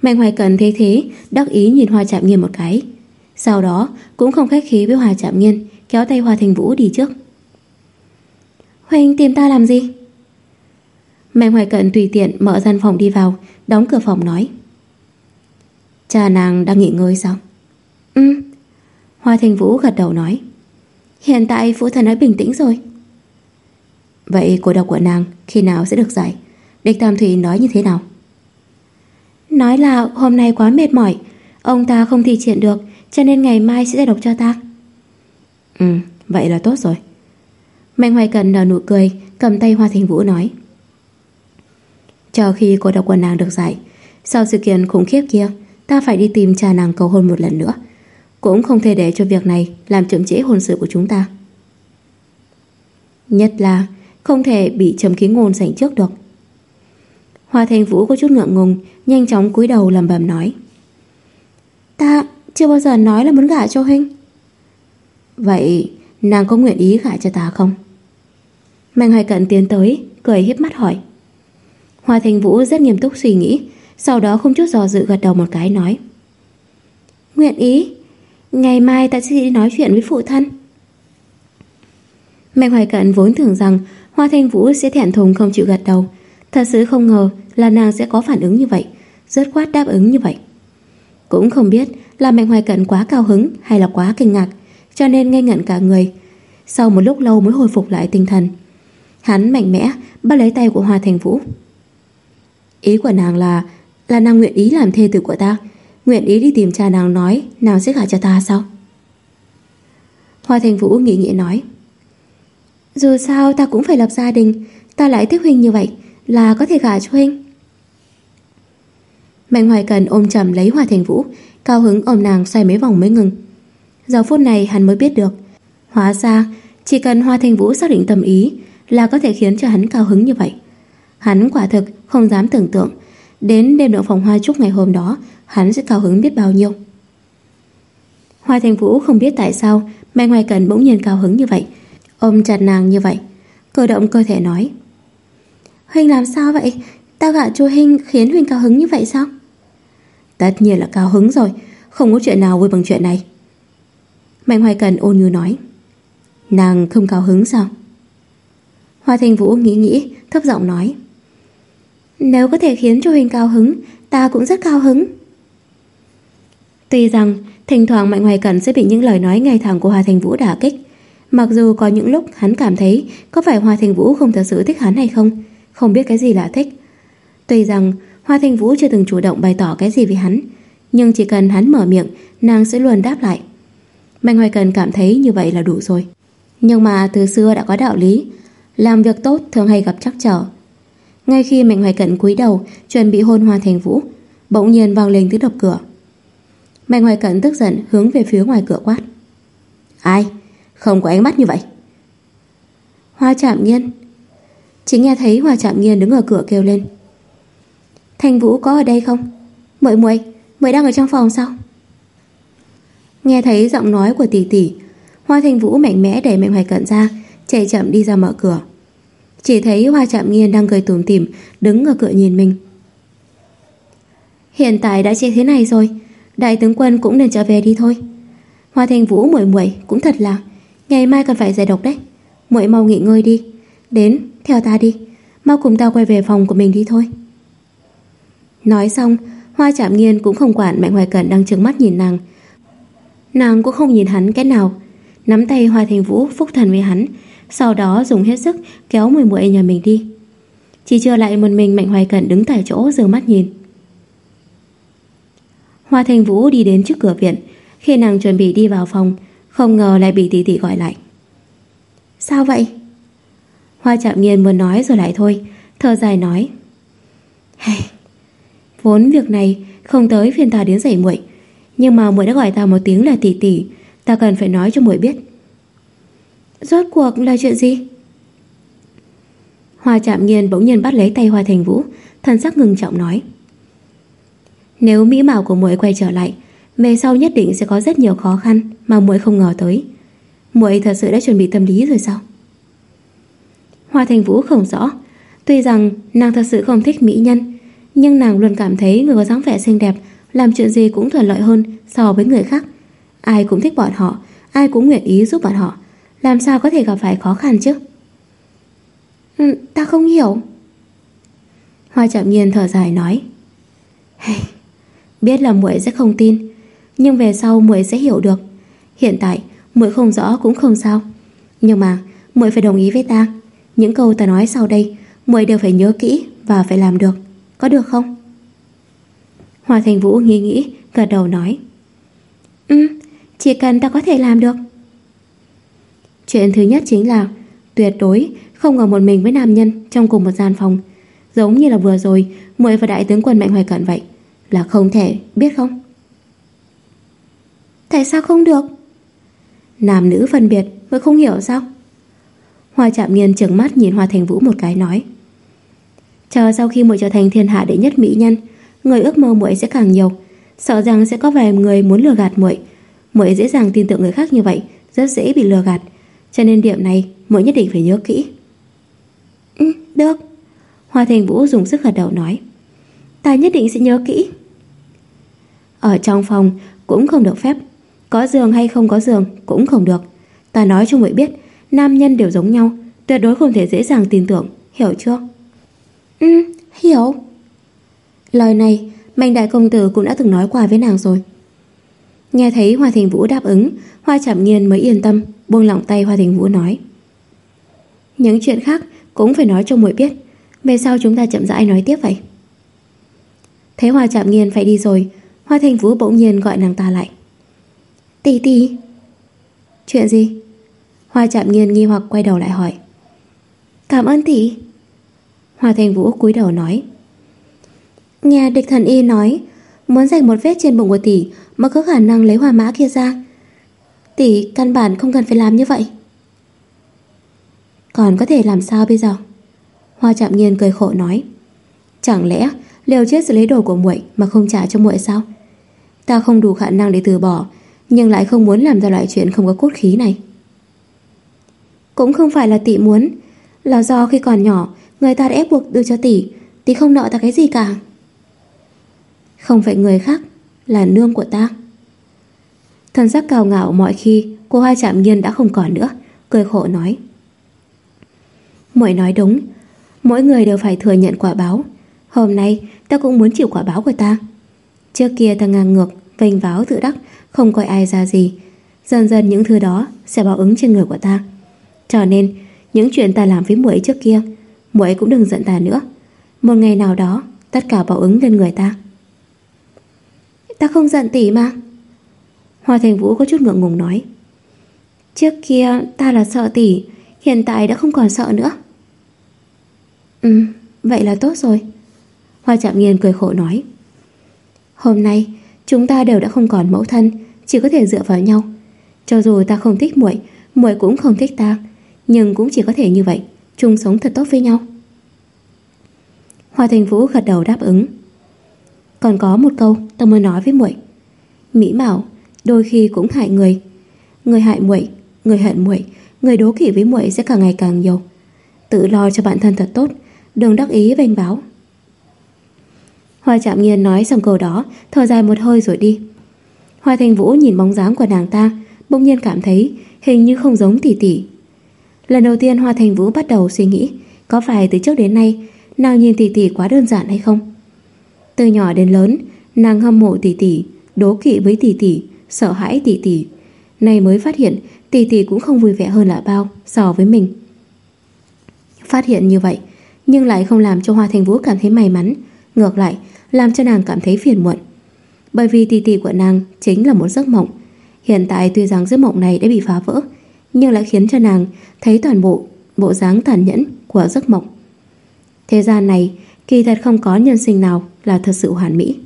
Mạnh hoài cận thấy thế, đắc ý nhìn Hoa Chạm Nghiên một cái. Sau đó, cũng không khách khí với Hoa Chạm Nghiên, kéo tay Hoa Thành Vũ đi trước. Huỳnh tìm ta làm gì? Mạnh hoài cận tùy tiện mở gian phòng đi vào, đóng cửa phòng nói. Cha nàng đang nghỉ ngơi sao? Ừ. Hoa Thành Vũ gật đầu nói. Hiện tại phụ thần đã bình tĩnh rồi. Vậy cổ độc của nàng khi nào sẽ được giải? Địch Tam Thủy nói như thế nào? Nói là hôm nay quá mệt mỏi, ông ta không thi triển được, cho nên ngày mai sẽ giải độc cho ta. Ừ, vậy là tốt rồi. Mạnh Hoài Cần nở nụ cười, cầm tay Hoa Thành Vũ nói. Chờ khi cô độc quần nàng được giải, sau sự kiện khủng khiếp kia, ta phải đi tìm cha nàng cầu hôn một lần nữa. Cũng không thể để cho việc này làm chậm trễ hôn sự của chúng ta. Nhất là không thể bị Trầm Khí Ngôn giành trước được. Hoa Thanh Vũ có chút ngượng ngùng, nhanh chóng cúi đầu lầm bầm nói. Ta chưa bao giờ nói là muốn gả cho huynh. Vậy nàng có nguyện ý gả cho ta không? Mạnh Hoài Cận tiến tới, cười hiếp mắt hỏi. Hoa Thanh Vũ rất nghiêm túc suy nghĩ, sau đó không chút do dự gật đầu một cái nói. Nguyện ý, ngày mai ta sẽ đi nói chuyện với phụ thân. Mạnh Hoài Cận vốn tưởng rằng Hoa Thanh Vũ sẽ thẹn thùng không chịu gật đầu. Thật sự không ngờ là nàng sẽ có phản ứng như vậy, rất khoát đáp ứng như vậy. Cũng không biết là Mạnh Hoài Cận quá cao hứng hay là quá kinh ngạc, cho nên ngây ngẩn cả người. Sau một lúc lâu mới hồi phục lại tinh thần. Hắn mạnh mẽ bắt lấy tay của Hoa Thành Vũ. Ý của nàng là là nàng nguyện ý làm thê tử của ta, nguyện ý đi tìm cha nàng nói nàng sẽ gả cho ta sao? Hoa Thành Vũ nghĩ nghĩ nói. Dù sao ta cũng phải lập gia đình Ta lại thích Huynh như vậy là có thể gả cho Huynh Mạnh Hoài Cần ôm chầm lấy Hoa Thành Vũ, Cao hứng ôm nàng xoay mấy vòng mới ngừng. Giờ phút này hắn mới biết được, Hóa ra Chỉ cần Hoa Thành Vũ xác định tâm ý Là có thể khiến cho hắn cao hứng như vậy. Hắn quả thực không dám tưởng tượng, Đến đêm động phòng hoa trúc ngày hôm đó, Hắn sẽ cao hứng biết bao nhiêu. Hoa Thành Vũ không biết tại sao Mạnh Hoài Cần bỗng nhiên cao hứng như vậy, Ôm chặt nàng như vậy, Cơ động cơ thể nói Huynh làm sao vậy? Tao gạ cho Huynh khiến Huynh cao hứng như vậy sao? Tất nhiên là cao hứng rồi Không có chuyện nào vui bằng chuyện này. Mạnh Hoài Cần ôn như nói Nàng không cao hứng sao? Hoa Thanh Vũ nghĩ nghĩ Thấp giọng nói Nếu có thể khiến cho Huynh cao hứng Ta cũng rất cao hứng. Tuy rằng Thỉnh thoảng Mạnh Hoài Cần sẽ bị những lời nói ngay thẳng của Hoa Thành Vũ đả kích Mặc dù có những lúc hắn cảm thấy có phải Hoa Thành Vũ không thật sự thích hắn hay không, không biết cái gì là thích. Tuy rằng Hoa Thanh Vũ chưa từng chủ động bày tỏ cái gì với hắn, nhưng chỉ cần hắn mở miệng, nàng sẽ luôn đáp lại. Mạnh Hoài Cần cảm thấy như vậy là đủ rồi. Nhưng mà từ xưa đã có đạo lý, làm việc tốt thường hay gặp trắc trở. Ngay khi Mạnh Hoài Cận cúi đầu chuẩn bị hôn Hoa Thành Vũ, bỗng nhiên vang lên tiếng đập cửa. Mạnh Hoài Cận tức giận hướng về phía ngoài cửa quát. Ai? Không có ánh mắt như vậy Hoa chạm nhiên. Chỉ nghe thấy Hoa chạm nghiên đứng ở cửa kêu lên. Thanh Vũ có ở đây không? Muội muội muội đang ở trong phòng sao? Nghe thấy giọng nói của tỷ tỷ Hoa Thanh Vũ mạnh mẽ đẩy Mạnh Hoài Cận ra Chạy chậm đi ra mở cửa. Chỉ thấy Hoa Trạm Nghiên đang cười tủm tỉm Đứng ở cửa nhìn mình. Hiện tại đã trễ thế này rồi Đại tướng quân cũng nên trở về đi thôi. Hoa Thanh Vũ muội muội cũng thật là Ngày mai còn phải giải độc đấy. Muội mau nghỉ ngơi đi Đến, theo ta đi. Mau cùng ta quay về phòng của mình đi thôi. Nói xong, Hoa chạm nghiên cũng không quản Mạnh Hoài Cẩn đang trừng mắt nhìn nàng. Nàng cũng không nhìn hắn cái nào. Nắm tay Hoa Thành Vũ, phúc thần với hắn, Sau đó dùng hết sức kéo mười muội nhà mình đi. Chỉ chưa lại một mình Mạnh Hoài Cẩn đứng tại chỗ giờ mắt nhìn. Hoa Thành Vũ đi đến trước cửa viện. Khi nàng chuẩn bị đi vào phòng, không ngờ lại bị tỷ tỷ gọi lại. Sao vậy? Hoa chạm nghiên muốn nói rồi lại thôi Thở dài nói. Hey, Vốn việc này Không tới phiên ta đến dậy muội Nhưng mà muội đã gọi ta một tiếng là tỷ tỷ Ta cần phải nói cho muội biết. Rốt cuộc là chuyện gì? Hoa chạm nghiên bỗng nhiên bắt lấy tay Hoa Thành Vũ Thần sắc ngừng trọng nói. Nếu mỹ mạo của muội quay trở lại về sau nhất định sẽ có rất nhiều khó khăn Mà muội không ngờ tới. Muội thật sự đã chuẩn bị tâm lý rồi sao? Hoa Thành Vũ không rõ. Tuy rằng nàng thật sự không thích mỹ nhân Nhưng nàng luôn cảm thấy người có dáng vẻ xinh đẹp Làm chuyện gì cũng thuận lợi hơn So với người khác. Ai cũng thích bọn họ Ai cũng nguyện ý giúp bọn họ. Làm sao có thể gặp phải khó khăn chứ? Ừ, Ta không hiểu. Hoa chậm nhiên thở dài nói. Hey, Biết là muội sẽ không tin nhưng về sau muội sẽ hiểu được. Hiện tại muội không rõ cũng không sao. Nhưng mà muội phải đồng ý với ta. Những câu ta nói sau đây muội đều phải nhớ kỹ Và phải làm được Có được không Hòa Thành Vũ nghĩ nghĩ Gật đầu nói Ừ chỉ cần ta có thể làm được Chuyện thứ nhất chính là tuyệt đối không ở một mình với nam nhân trong cùng một gian phòng. Giống như là vừa rồi muội và đại tướng quân Mạnh Hoài Cận vậy. Là không thể, biết không? Tại sao không được? Nam nữ phân biệt mới không hiểu sao? Hoa chạm nghiên trừng mắt nhìn Hoa Thành Vũ một cái nói. Chờ sau khi muội trở thành thiên hạ đệ nhất mỹ nhân, người ước mơ muội sẽ càng nhiều, sợ rằng sẽ có vài người muốn lừa gạt muội. Muội dễ dàng tin tưởng người khác như vậy, rất dễ bị lừa gạt, cho nên điểm này muội nhất định phải nhớ kỹ. Ừ, được. Hoa Thành Vũ dùng sức gật đầu nói. Ta nhất định sẽ nhớ kỹ. Ở trong phòng cũng không được phép, có giường hay không có giường cũng không được. Ta nói cho muội biết, nam nhân đều giống nhau, tuyệt đối không thể dễ dàng tin tưởng, hiểu chưa? Ừ, hiểu. Lời này, Mạnh đại công tử cũng đã từng nói qua với nàng rồi. Nghe thấy Hoa Thành Vũ đáp ứng, Hoa Chạm Nghiên mới yên tâm, buông lỏng tay Hoa Thành Vũ nói. Những chuyện khác cũng phải nói cho muội biết, về sau chúng ta chậm rãi nói tiếp vậy. Thấy Hoa Chạm Nghiên phải đi rồi, Hoa Thành Vũ bỗng nhiên gọi nàng ta lại. Tỷ tỷ. Chuyện gì? Hoa Chạm Nghiên nghi hoặc quay đầu lại hỏi. Cảm ơn tỷ. Hoa Thanh Vũ cúi đầu nói. Nghe địch thần y nói, muốn dành một vết trên bụng của tỷ mà có khả năng lấy hoa mã kia ra. Tỷ căn bản không cần phải làm như vậy. Còn có thể làm sao bây giờ? Hoa chạm Nghiên cười khổ nói. Chẳng lẽ liều chết sự lấy đồ của muội mà không trả cho muội sao? Ta không đủ khả năng để từ bỏ, nhưng lại không muốn làm ra loại chuyện không có cốt khí này. Cũng không phải là tỷ muốn, là do khi còn nhỏ người ta đã ép buộc đưa cho tỷ, tỷ không nợ ta cái gì cả. Không phải người khác Là nương của ta. Thần sắc cao ngạo mọi khi Cô hai chạm nghiên đã không còn nữa Cười khổ nói. Muội nói đúng Mỗi người đều phải thừa nhận quả báo. Hôm nay ta cũng muốn chịu quả báo của ta. Trước kia ta ngang ngược Vênh váo tự đắc Không coi ai ra gì. Dần dần những thứ đó sẽ báo ứng trên người của ta. Cho nên, những chuyện ta làm với muội trước kia muội cũng đừng giận ta nữa. Một ngày nào đó, Tất cả báo ứng lên người ta. Ta không giận tỷ mà. Hoa Thành Vũ có chút ngượng ngùng nói. Trước kia ta là sợ tỷ, Hiện tại đã không còn sợ nữa. Ừ Vậy là tốt rồi. Hoa Trạm Nghiên cười khổ nói. Hôm nay, chúng ta đều đã không còn mẫu thân, Chỉ có thể dựa vào nhau. Cho dù ta không thích muội muội cũng không thích ta. Nhưng cũng chỉ có thể như vậy chung sống thật tốt với nhau Hoa Thành Vũ gật đầu đáp ứng còn có một câu tôi muốn nói với muội. Mỹ Mạo đôi khi cũng hại người. Người hại muội, người hận muội, người đố kỵ với muội sẽ càng ngày càng nhiều. Tự lo cho bản thân thật tốt, đừng đắc ý vênh báo. Hoa Trạm Nghiên nói xong câu đó, thở dài một hơi rồi đi. Hoa Thành Vũ nhìn bóng dáng của nàng ta, bỗng nhiên cảm thấy hình như không giống tỷ tỷ. Lần đầu tiên Hoa Thành Vũ bắt đầu suy nghĩ, có phải từ trước đến nay nàng nhìn tỷ tỷ quá đơn giản hay không? Từ nhỏ đến lớn, nàng hâm mộ tỷ tỷ, đố kỵ với tỷ tỷ, sợ hãi tỷ tỷ. Nay mới phát hiện tỷ tỷ cũng không vui vẻ hơn là bao so với mình. Phát hiện như vậy, nhưng lại không làm cho Hoa Thành Vũ cảm thấy may mắn, ngược lại làm cho nàng cảm thấy phiền muộn. Bởi vì tỷ tỷ của nàng chính là một giấc mộng. Hiện tại tuy rằng giấc mộng này đã bị phá vỡ, nhưng lại khiến cho nàng thấy toàn bộ bộ dáng tàn nhẫn của giấc mộng. Thế gian này Kỳ thật không có nhân sinh nào là thật sự hoàn mỹ.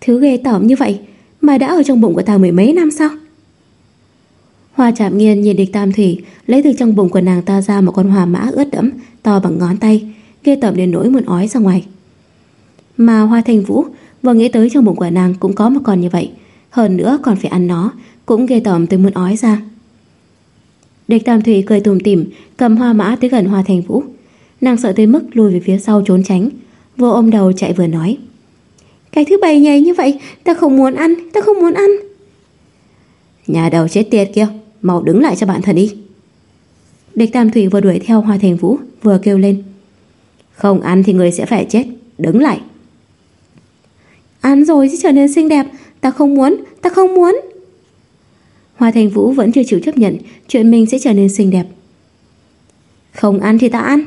Thứ ghê tởm như vậy mà đã ở trong bụng của ta mười mấy năm sao? Hoa chạm nghiên nhìn địch tam thủy lấy từ trong bụng của nàng ta ra một con hòa mã ướt đẫm to bằng ngón tay, ghê tởm đến nỗi muốn ói ra ngoài. Mà hoa thanh vũ vừa nghĩ tới trong bụng của nàng cũng có một con như vậy, hơn nữa còn phải ăn nó, cũng ghê tởm tới muốn ói ra. Địch Tam Thủy cười tùm tìm cầm hoa mã tới gần Hoa Thành Vũ. Nàng sợ tới mức lùi về phía sau trốn tránh, vô ôm đầu chạy vừa nói. Cái thứ bày nhầy như vậy, ta không muốn ăn, ta không muốn ăn. Nhà đầu chết tiệt kia, mau đứng lại cho bạn thân đi. Địch Tam Thủy vừa đuổi theo Hoa Thành Vũ, vừa kêu lên. Không ăn thì người sẽ phải chết, đứng lại. Ăn rồi sẽ trở nên xinh đẹp, ta không muốn, ta không muốn. Hoa Thành Vũ vẫn chưa chịu chấp nhận chuyện mình sẽ trở nên xinh đẹp. Không ăn thì ta ăn.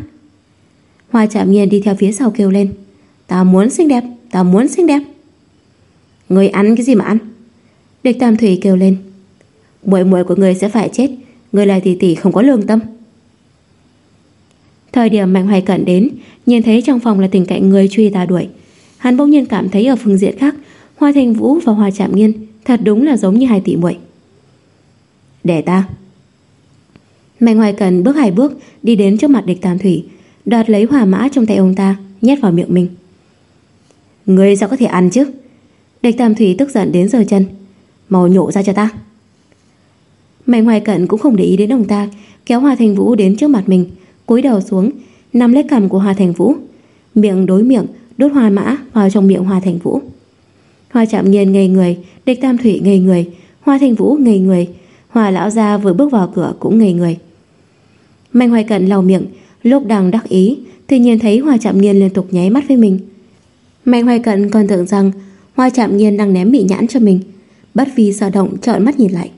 Hoa Trạm Nghiên đi theo phía sau kêu lên. Ta muốn xinh đẹp, ta muốn xinh đẹp. Người ăn cái gì mà ăn? Địch Tam Thủy kêu lên muội muội của người sẽ phải chết Người là tỷ tỷ không có lương tâm Thời điểm Mạnh Hoài Cận đến Nhìn thấy trong phòng là tình cảnh người truy ta đuổi Hắn bỗng nhiên cảm thấy ở phương diện khác Hoa Thành Vũ và Hoa Trạm Nghiên, Thật đúng là giống như hai tỷ muội. Để ta. Mạnh Hoài Cận bước hai bước, Đi đến trước mặt địch Tam Thủy, Đoạt lấy hỏa mã trong tay ông ta, Nhét vào miệng mình. Người sao có thể ăn chứ? Địch Tam Thủy tức giận đến giờ chân. Màu nhổ ra cho ta. Mạnh Hoài Cận cũng không để ý đến ông ta, Kéo Hoa Thành Vũ đến trước mặt mình, cúi đầu xuống, Nắm lấy cằm của Hoa Thành Vũ. Miệng đối miệng, đốt hoa mã vào trong miệng Hoa Thành Vũ. Hoa chạm nghiền ngây người, Địch Tam Thủy ngây người, Hoa Thành Vũ ngây người, Hoa lão gia vừa bước vào cửa cũng ngây người. Mạnh Hoài Cận lau miệng, Lúc đang đắc ý, Thì nhìn thấy Hoa chạm nghiền liên tục nháy mắt với mình. Mạnh Hoài Cận còn tưởng rằng Hoa chạm nghiền đang ném bị nhãn cho mình, Bất vì sợ động trợn mắt nhìn lại.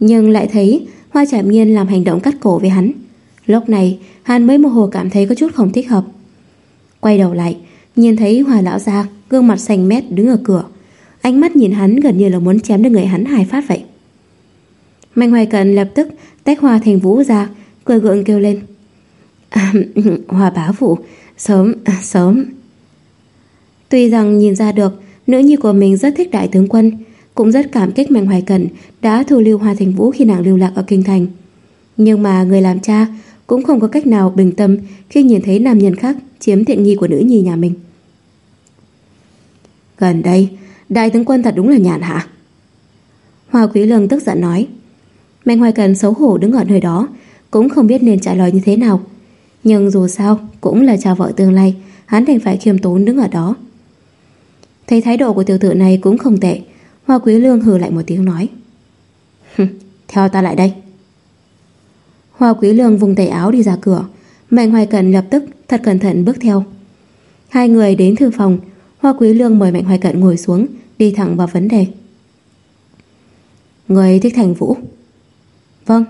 Nhưng lại thấy Hoa chạm nghiên làm hành động cắt cổ với hắn. Lúc này, hắn mới mơ hồ cảm thấy có chút không thích hợp. Quay đầu lại, Nhìn thấy Hoa lão gia Gương mặt xanh mét đứng ở cửa. Ánh mắt nhìn hắn gần như là muốn chém được người hắn hai phát vậy. Mạnh Hoài Cận lập tức tách Hoa Thành Vũ ra Cười gượng kêu lên. À, Hoa bá phụ Sớm, à, sớm. Tuy rằng nhìn ra được Nữ nhi của mình rất thích đại tướng quân Cũng rất cảm kích Mạnh Hoài Cận Đã thu lưu Hoa Thành Vũ khi nàng lưu lạc ở Kinh Thành. Nhưng mà người làm cha Cũng không có cách nào bình tâm Khi nhìn thấy nam nhân khác chiếm tiện nghi của nữ nhi nhà mình. Gần đây Đại tướng quân thật đúng là nhàn hạ. Hoa Quý Lương tức giận nói Mạnh Hoài Cần xấu hổ đứng ở nơi đó, Cũng không biết nên trả lời như thế nào. Nhưng dù sao, Cũng là cha vợ tương lai, Hắn đành phải khiêm tốn đứng ở đó. Thấy thái độ của tiểu tử này cũng không tệ, Hoa Quý Lương hừ lại một tiếng nói Theo ta lại đây. Hoa Quý Lương vùng tay áo đi ra cửa Mạnh Hoài Cần lập tức thật cẩn thận bước theo. Hai người đến thư phòng Hoa Quý Lương mời Mạnh Hoài Cận ngồi xuống, Đi thẳng vào vấn đề. Người thích thành vũ? Vâng.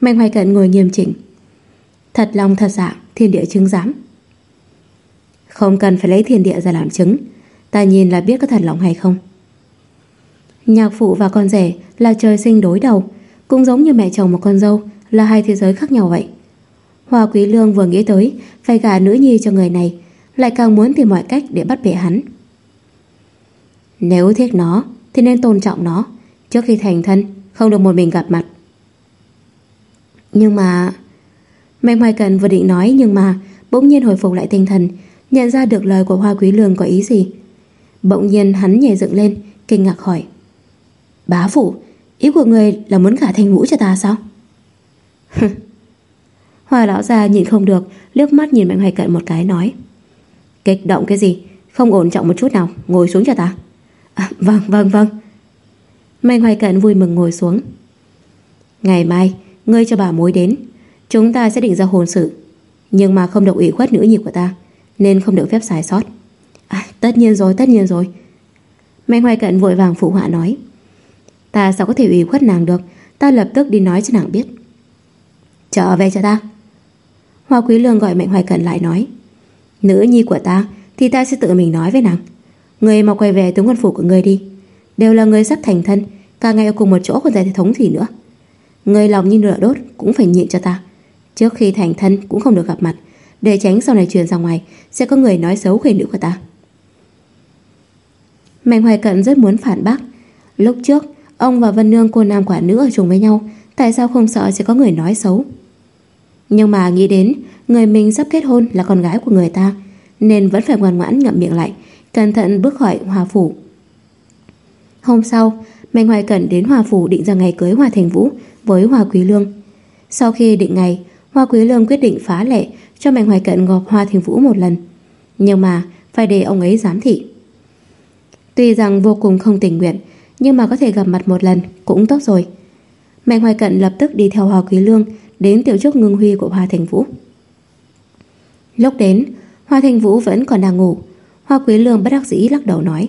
Mạnh Hoài Cận ngồi nghiêm chỉnh. Thật lòng thật dạ Thiên địa chứng giám. Không cần phải lấy thiên địa ra làm chứng, Ta nhìn là biết có thật lòng hay không. Nhạc phụ và con rể Là trời sinh đối đầu, Cũng giống như mẹ chồng một con dâu, Là hai thế giới khác nhau vậy. Hoa Quý Lương vừa nghĩ tới, Phải gả nữ nhi cho người này lại càng muốn tìm mọi cách để bắt bẻ hắn. Nếu thích nó, Thì nên tôn trọng nó, Trước khi thành thân, Không được một mình gặp mặt. Nhưng mà Mạnh Hoài Cần vừa định nói, Nhưng mà bỗng nhiên hồi phục lại tinh thần, Nhận ra được lời của Hoa Quý Lương có ý gì. Bỗng nhiên hắn nhảy dựng lên, Kinh ngạc hỏi, Bá phụ, Ý của người là muốn gả thành vũ cho ta sao? Hoa lão già nhìn không được, liếc mắt nhìn Mạnh Hoài Cận một cái, nói Kịch động cái gì? Không ổn trọng một chút nào Ngồi xuống cho ta. À, Vâng vâng vâng. Mạnh Hoài Cận vui mừng ngồi xuống. Ngày mai Ngươi cho bà mối đến. Chúng ta sẽ định ra hồn sự. Nhưng mà không được ủy khuất nữ nhi của ta Nên không được phép sai sót. À tất nhiên rồi tất nhiên rồi. Mạnh Hoài Cận vội vàng phụ họa nói. Ta sao có thể ủy khuất nàng được? Ta lập tức đi nói cho nàng biết. Trở về cho ta. Hoa Quý Lương gọi Mạnh Hoài Cận lại nói. Nữ nhi của ta, Thì ta sẽ tự mình nói với nàng. Người mau quay về tướng quân phủ của người đi, Đều là người sắp thành thân, Cả ngày ở cùng một chỗ còn thể thống gì nữa. Người lòng như lửa đốt cũng phải nhịn cho ta. Trước khi thành thân cũng không được gặp mặt, Để tránh sau này truyền ra ngoài, Sẽ có người nói xấu khuê nữ của ta. Mạnh Hoài Cận rất muốn phản bác. Lúc trước, Ông và Vân Nương, cô nam quả nữ ở chung với nhau, Tại sao không sợ sẽ có người nói xấu? Nhưng mà nghĩ đến Người mình sắp kết hôn là con gái của người ta Nên vẫn phải ngoan ngoãn ngậm miệng lại Cẩn thận bước khỏi hòa phủ Hôm sau Mạnh Hoài Cẩn đến hòa phủ định ra ngày cưới Hòa Thành Vũ Với Hòa Quý Lương Sau khi định ngày Hoa Quý Lương quyết định phá lệ cho Mạnh Hoài Cận gọp Hoa Thành Vũ một lần. Nhưng mà phải để ông ấy giám thị. Tuy rằng vô cùng không tình nguyện, nhưng mà có thể gặp mặt một lần cũng tốt rồi. Mạnh Hoài Cận lập tức đi theo Hoa Quý Lương đến tiểu trúc ngưng huy của Hoa Thành Vũ. Lúc đến, Hoa Thành Vũ vẫn còn đang ngủ. Hoa Quý Lương bất đắc dĩ lắc đầu nói.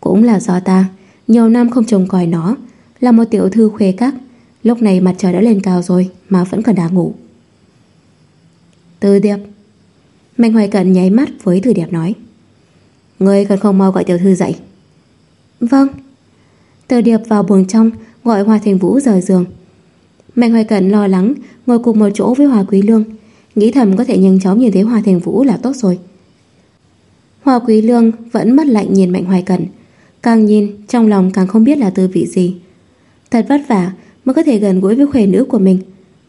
Cũng là do ta, nhiều năm không trông coi nó, là một tiểu thư khuê các. Lúc này mặt trời đã lên cao rồi mà vẫn còn đang ngủ. Từ Điệp Mạnh Hoài Cận nháy mắt với Từ Điệp nói Người còn không mau gọi tiểu thư dậy Vâng. Từ điệp vào buồng trong, gọi Hoa Thành Vũ rời giường. Mạnh Hoài Cận lo lắng, ngồi cùng một chỗ với Hoa Quý Lương. Nghĩ thầm có thể nhanh chóng nhìn thấy Hoa Thành Vũ là tốt rồi. Hoa Quý Lương vẫn mắt lạnh nhìn Mạnh Hoài Cận. Càng nhìn, trong lòng càng không biết là tư vị gì. Thật vất vả mới có thể gần gũi với khuê nữ của mình.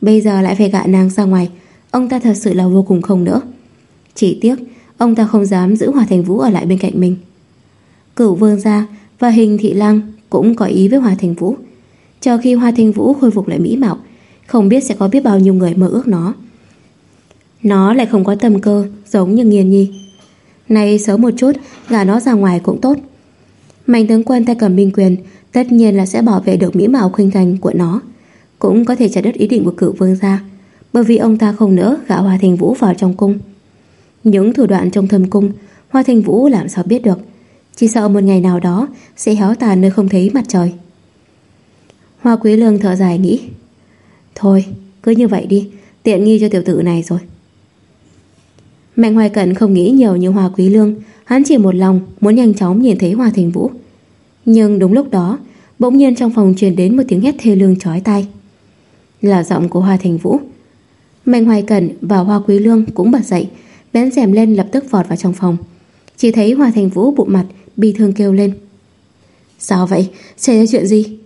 Bây giờ lại phải gạ nàng ra ngoài, ông ta thật sự là vô cùng không nữa. Chỉ tiếc, ông ta không dám giữ Hòa Thành Vũ ở lại bên cạnh mình. Cửu vương gia và hình thị lang cũng có ý với Hòa Thành Vũ. Chờ khi Hoa Thanh Vũ khôi phục lại mỹ mạo, không biết sẽ có biết bao nhiêu người mơ ước nó. Nó lại không có tâm cơ giống như Nghiên Nhi. Nay sớm một chút, gả nó ra ngoài cũng tốt. Mạnh tướng quân tay cầm binh quyền, tất nhiên là sẽ bảo vệ được mỹ mạo khuynh thành của nó. Cũng có thể trả đất ý định của cựu vương gia, bởi vì ông ta không nỡ gả Hoa Thành Vũ vào trong cung. Những thủ đoạn trong thâm cung, Hoa Thành Vũ làm sao biết được. Chỉ sợ một ngày nào đó sẽ héo tàn nơi không thấy mặt trời. Hoa Quý Lương thở dài nghĩ. Thôi, cứ như vậy đi, Tiện nghi cho tiểu tử này rồi. Mạnh Hoài Cận không nghĩ nhiều như Hoa Quý Lương. Hắn chỉ một lòng muốn nhanh chóng nhìn thấy Hoa Thành Vũ. Nhưng đúng lúc đó, Bỗng nhiên trong phòng truyền đến một tiếng hét thê lương chói tai. Là giọng của Hoa Thành Vũ. Mạnh Hoài Cẩn và Hoa Quý Lương cũng bật dậy, Bén rèm lên lập tức vọt vào trong phòng. Chỉ thấy Hoa Thành Vũ bụng mặt, Bi thương kêu lên. Sao vậy? Xảy ra chuyện gì?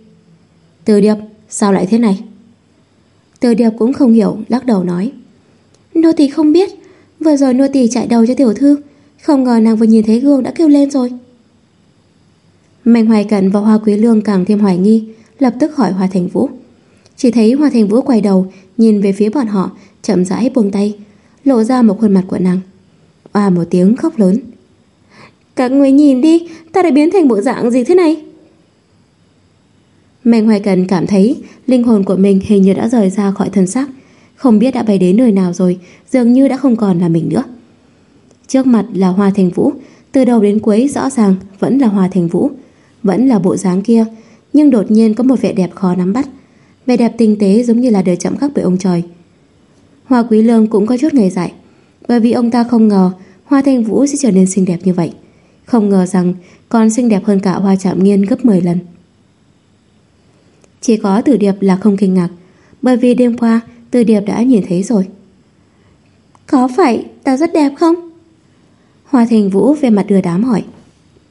Từ điệp, sao lại thế này? Từ điệp cũng không hiểu, lắc đầu nói. Nô tỳ không biết, vừa rồi nô tỳ chạy đầu cho tiểu thư, không ngờ nàng vừa nhìn thấy gương đã kêu lên rồi. Mạnh Hoài Cận và Hoa Quý Lương càng thêm hoài nghi, lập tức hỏi Hoa Thành Vũ. Chỉ thấy Hoa Thành Vũ quay đầu, nhìn về phía bọn họ, chậm rãi buông tay, lộ ra một khuôn mặt của nàng. Oa một tiếng khóc lớn. Các người nhìn đi, ta đã biến thành bộ dạng gì thế này? Mạnh Hoài Cần cảm thấy linh hồn của mình hình như đã rời ra khỏi thân xác, không biết đã bay đến nơi nào rồi, dường như đã không còn là mình nữa. Trước mặt là Hoa Thành Vũ, từ đầu đến cuối rõ ràng vẫn là Hoa Thành Vũ, vẫn là bộ dáng kia, nhưng đột nhiên có một vẻ đẹp khó nắm bắt, vẻ đẹp tinh tế giống như là đời chậm khắc bởi ông trời. Hoa Quý Lương cũng có chút ngây dại, bởi vì ông ta không ngờ Hoa Thành Vũ sẽ trở nên xinh đẹp như vậy, không ngờ rằng còn xinh đẹp hơn cả Hoa Trạm Nghiên gấp 10 lần. Chỉ có Tử Điệp là không kinh ngạc, Bởi vì đêm qua Tử Điệp đã nhìn thấy rồi. Có phải ta rất đẹp không? Hoa Thành Vũ về mặt đưa đám hỏi.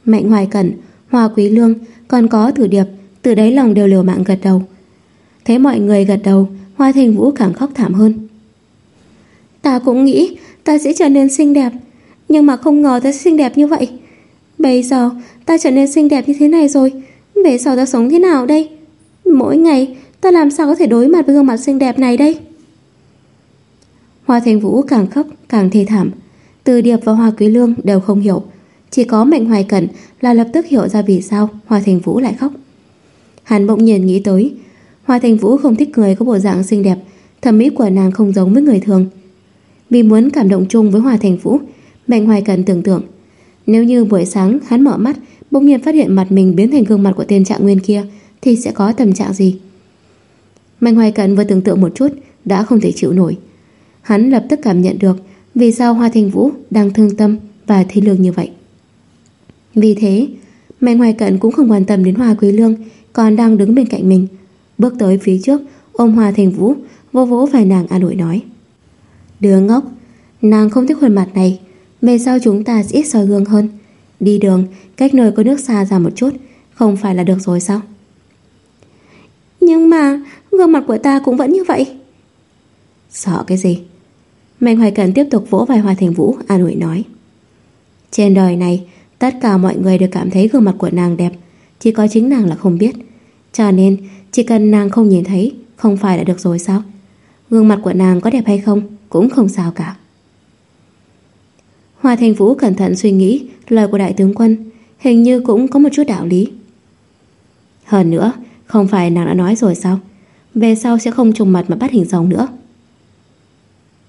Mạnh Hoài Cẩn, Hoa Quý Lương Còn có Tử Điệp, Từ đấy lòng đều liều mạng gật đầu. Thấy mọi người gật đầu, Hoa Thành Vũ càng khóc thảm hơn. Ta cũng nghĩ ta sẽ trở nên xinh đẹp, Nhưng mà không ngờ ta xinh đẹp như vậy. Bây giờ ta trở nên xinh đẹp như thế này rồi Về sau ta sống thế nào đây? Mỗi ngày, ta làm sao có thể đối mặt với gương mặt xinh đẹp này đây? Hoa Thành Vũ càng khóc, càng thê thảm. Từ Điệp và Hoa Quý Lương đều không hiểu. Chỉ có Mạnh Hoài Cẩn là lập tức hiểu ra vì sao Hoa Thành Vũ lại khóc. Hắn bỗng nhiên nghĩ tới, Hoa Thành Vũ không thích người có bộ dạng xinh đẹp, Thẩm mỹ của nàng không giống với người thường. Vì muốn cảm động chung với Hoa Thành Vũ, Mạnh Hoài Cẩn tưởng tượng, Nếu như buổi sáng hắn mở mắt, Bỗng nhiên phát hiện mặt mình biến thành gương mặt của tên trạng nguyên kia thì sẽ có tâm trạng gì. Mạnh Hoài Cận vừa tưởng tượng một chút đã không thể chịu nổi. Hắn lập tức cảm nhận được vì sao Hoa Thanh Vũ đang thương tâm và thi lương như vậy. Vì thế, Mạnh Hoài Cận cũng không quan tâm đến Hoa Quý Lương còn đang đứng bên cạnh mình. Bước tới phía trước, ôm Hoa Thanh Vũ, vô vỗ vài nàng an ủi nói. Đứa ngốc, nàng không thích khuôn mặt này, về sau chúng ta sẽ ít soi gương hơn. Đi đường, cách nơi có nước xa ra một chút, không phải là được rồi sao? Nhưng mà, gương mặt của ta cũng vẫn như vậy. Sợ cái gì? Mạnh Hoài Cần tiếp tục vỗ vai Hoa Thành Vũ, An ủi nói. Trên đời này, Tất cả mọi người đều cảm thấy gương mặt của nàng đẹp, Chỉ có chính nàng là không biết. Cho nên, chỉ cần nàng không nhìn thấy, Không phải là được rồi sao? Gương mặt của nàng có đẹp hay không, Cũng không sao cả. Hoa Thành Vũ cẩn thận suy nghĩ Lời của đại tướng quân, Hình như cũng có một chút đạo lý. Hơn nữa không phải nàng đã nói rồi sao? Về sau sẽ không trùng mặt mà bắt hình rồng nữa.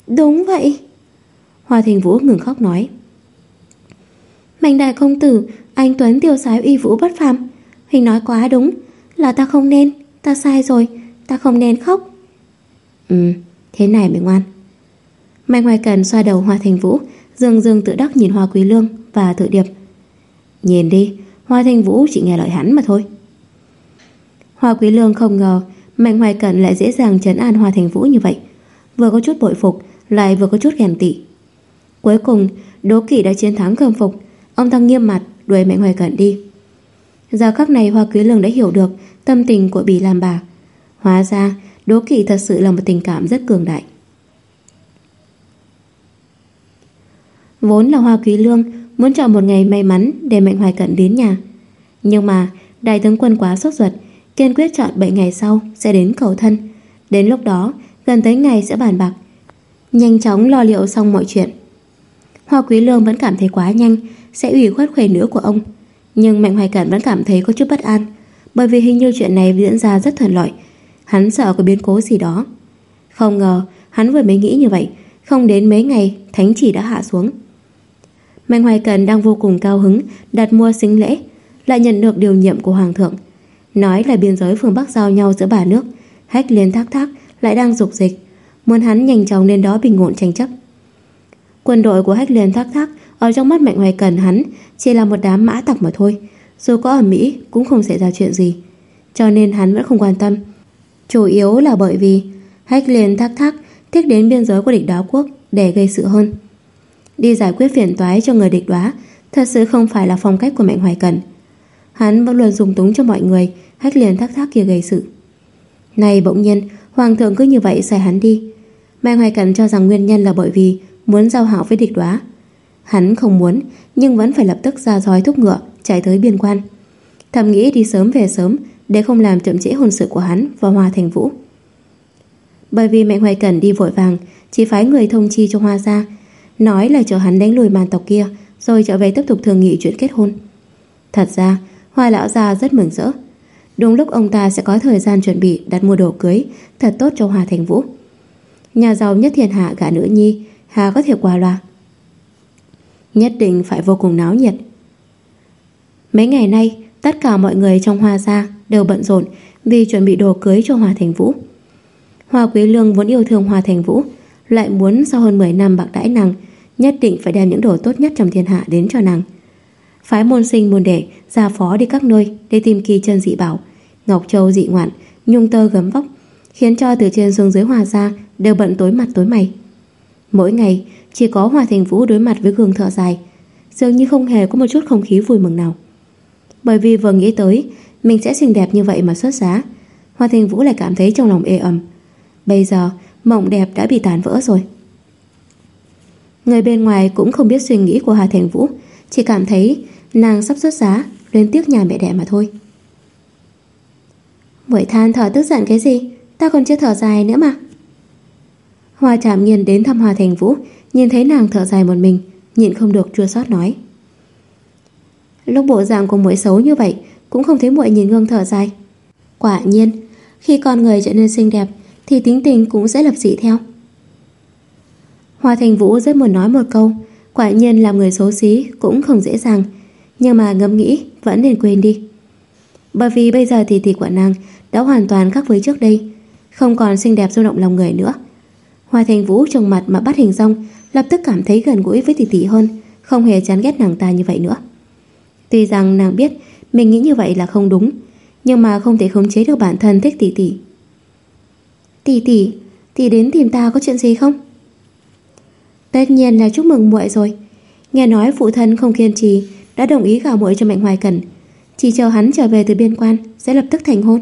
Đúng vậy. Hoa Thành Vũ ngừng khóc nói. Mạnh đại công tử Anh Tuấn tiêu sái uy vũ bất phàm. Hình nói quá đúng Là ta không nên Ta sai rồi Ta không nên khóc. Ừ Thế này mới ngoan. Mạnh Hoài Cần xoa đầu Hoa Thành Vũ Dương dương tự đắc nhìn Hoa Quý Lương Và tự điệp. Nhìn đi Hoa Thanh Vũ chỉ nghe lời hắn mà thôi. Hoa Quý Lương không ngờ Mạnh Hoài Cẩn lại dễ dàng trấn an Hoa thành Vũ như vậy. Vừa có chút bội phục, lại vừa có chút ghen tị. Cuối cùng, Đỗ Kỷ đã chiến thắng khâm phục. Ông ta nghiêm mặt đuổi Mạnh Hoài Cẩn đi. Giờ khắc này Hoa Quý Lương đã hiểu được tâm tình của Bì Lam Bà. Hóa ra, Đỗ Kỷ thật sự là một tình cảm rất cường đại. Vốn là Hoa Quý Lương muốn chọn một ngày may mắn để Mạnh Hoài Cận đến nhà. Nhưng mà đại tướng quân quá sốt ruột, kiên quyết chọn 7 ngày sau sẽ đến cầu thân. Đến lúc đó, gần tới ngày sẽ bàn bạc. Nhanh chóng lo liệu xong mọi chuyện. Hoa Quý Lương vẫn cảm thấy quá nhanh, sẽ ủy khuất khuê nữa của ông. Nhưng Mạnh Hoài cẩn vẫn cảm thấy có chút bất an, bởi vì hình như chuyện này diễn ra rất thuận lợi. Hắn sợ có biến cố gì đó. Không ngờ, hắn vừa mới nghĩ như vậy, không đến mấy ngày, thánh chỉ đã hạ xuống. Mạnh Hoài Cần đang vô cùng cao hứng đặt mua xính lễ, lại nhận được điều nhiệm của Hoàng thượng. Nói là biên giới phương Bắc giao nhau giữa ba nước, hách liên thác thác lại đang dục dịch, muốn hắn nhanh chóng lên đó bình ổn tranh chấp. Quân đội của hách liên thác thác ở trong mắt Mạnh Hoài Cần hắn chỉ là một đám mã tặc mà thôi, dù có ở Mỹ cũng không xảy ra chuyện gì. Cho nên hắn vẫn không quan tâm. Chủ yếu là bởi vì hách liên thác thác thích đến biên giới của địch đáo quốc để gây sự hơn. Đi giải quyết phiền toái cho người địch đoá Thật sự không phải là phong cách của Mạnh Hoài Cần Hắn vẫn luôn dùng túng cho mọi người, Hách liền thắc thác kia gây sự. Này bỗng nhiên, Hoàng thượng cứ như vậy sai hắn đi. Mai Hoài Cẩn cho rằng nguyên nhân là bởi vì Muốn giao hảo với địch đoá. Hắn không muốn, Nhưng vẫn phải lập tức ra roi thúc ngựa, Chạy tới biên quan. Thầm nghĩ đi sớm về sớm, Để không làm chậm trễ hôn sự của hắn và Hoa Thành Vũ. Bởi vì mẹ Hoài Cẩn đi vội vàng, Chỉ phái người thông chi cho Hoa ra, Nói là chờ hắn đánh lùi màn tộc kia, Rồi trở về tiếp tục thường nghị chuyện kết hôn. Thật ra Hoa lão gia rất mừng rỡ. Đúng lúc ông ta sẽ có thời gian chuẩn bị đặt mua đồ cưới, Thật tốt cho Hoa Thành Vũ. Nhà giàu nhất thiên hạ gả nữ nhi, Hà có thể qua loa. Nhất định phải vô cùng náo nhiệt. Mấy ngày nay, Tất cả mọi người trong Hoa gia Đều bận rộn vì chuẩn bị đồ cưới cho Hoa Thành Vũ. Hoa Quý Lương vốn yêu thương Hoa Thành Vũ, Lại muốn sau hơn 10 năm bạc đãi nàng, nhất định phải đem những đồ tốt nhất trong thiên hạ đến cho nàng. Phái môn sinh môn đệ ra phó đi các nơi để tìm kỳ chân dị bảo, ngọc châu dị ngoạn, nhung tơ gấm vóc, khiến cho từ trên xuống dưới hòa ra đều bận tối mặt tối mày. Mỗi ngày chỉ có Hòa Thành Vũ đối mặt với gương thợ dài, dường như không hề có một chút không khí vui mừng nào. Bởi vì vừa nghĩ tới mình sẽ xinh đẹp như vậy mà xuất giá, Hòa Thành Vũ lại cảm thấy trong lòng ê ẩm. Bây giờ mộng đẹp đã bị tàn vỡ rồi. Người bên ngoài cũng không biết suy nghĩ của Hà Thành Vũ chỉ cảm thấy nàng sắp xuất giá, Lên tiếc nhà mẹ đẻ mà thôi. Buổi than thở tức giận cái gì? Ta còn chưa thở dài nữa mà. Hoa chạm nghiền đến thăm Hòa Thành Vũ, Nhìn thấy nàng thở dài một mình, Nhịn không được chua xót nói. Lúc bộ dạng của muội xấu như vậy, Cũng không thấy muội nhìn gương thở dài. Quả nhiên, Khi con người trở nên xinh đẹp, Thì tính tình cũng sẽ lập dị theo. Hoa Thành Vũ rất muốn nói một câu Quả nhiên làm người xấu xí Cũng không dễ dàng. Nhưng mà ngẫm nghĩ, vẫn nên quên đi. Bởi vì bây giờ thì tỷ của nàng Đã hoàn toàn khác với trước đây, Không còn xinh đẹp rung động lòng người nữa. Hoa Thành Vũ trông mặt mà bắt hình rong Lập tức cảm thấy gần gũi với tỷ tỷ hơn, Không hề chán ghét nàng ta như vậy nữa. Tuy rằng nàng biết Mình nghĩ như vậy là không đúng, Nhưng mà không thể khống chế được bản thân thích tỷ tỷ Tỷ tỷ Tỷ đến tìm ta có chuyện gì không? Tất nhiên là chúc mừng muội rồi. Nghe nói phụ thân không kiên trì đã đồng ý gả muội cho Mạnh Hoài Cẩn, chỉ chờ hắn trở về từ biên quan sẽ lập tức thành hôn.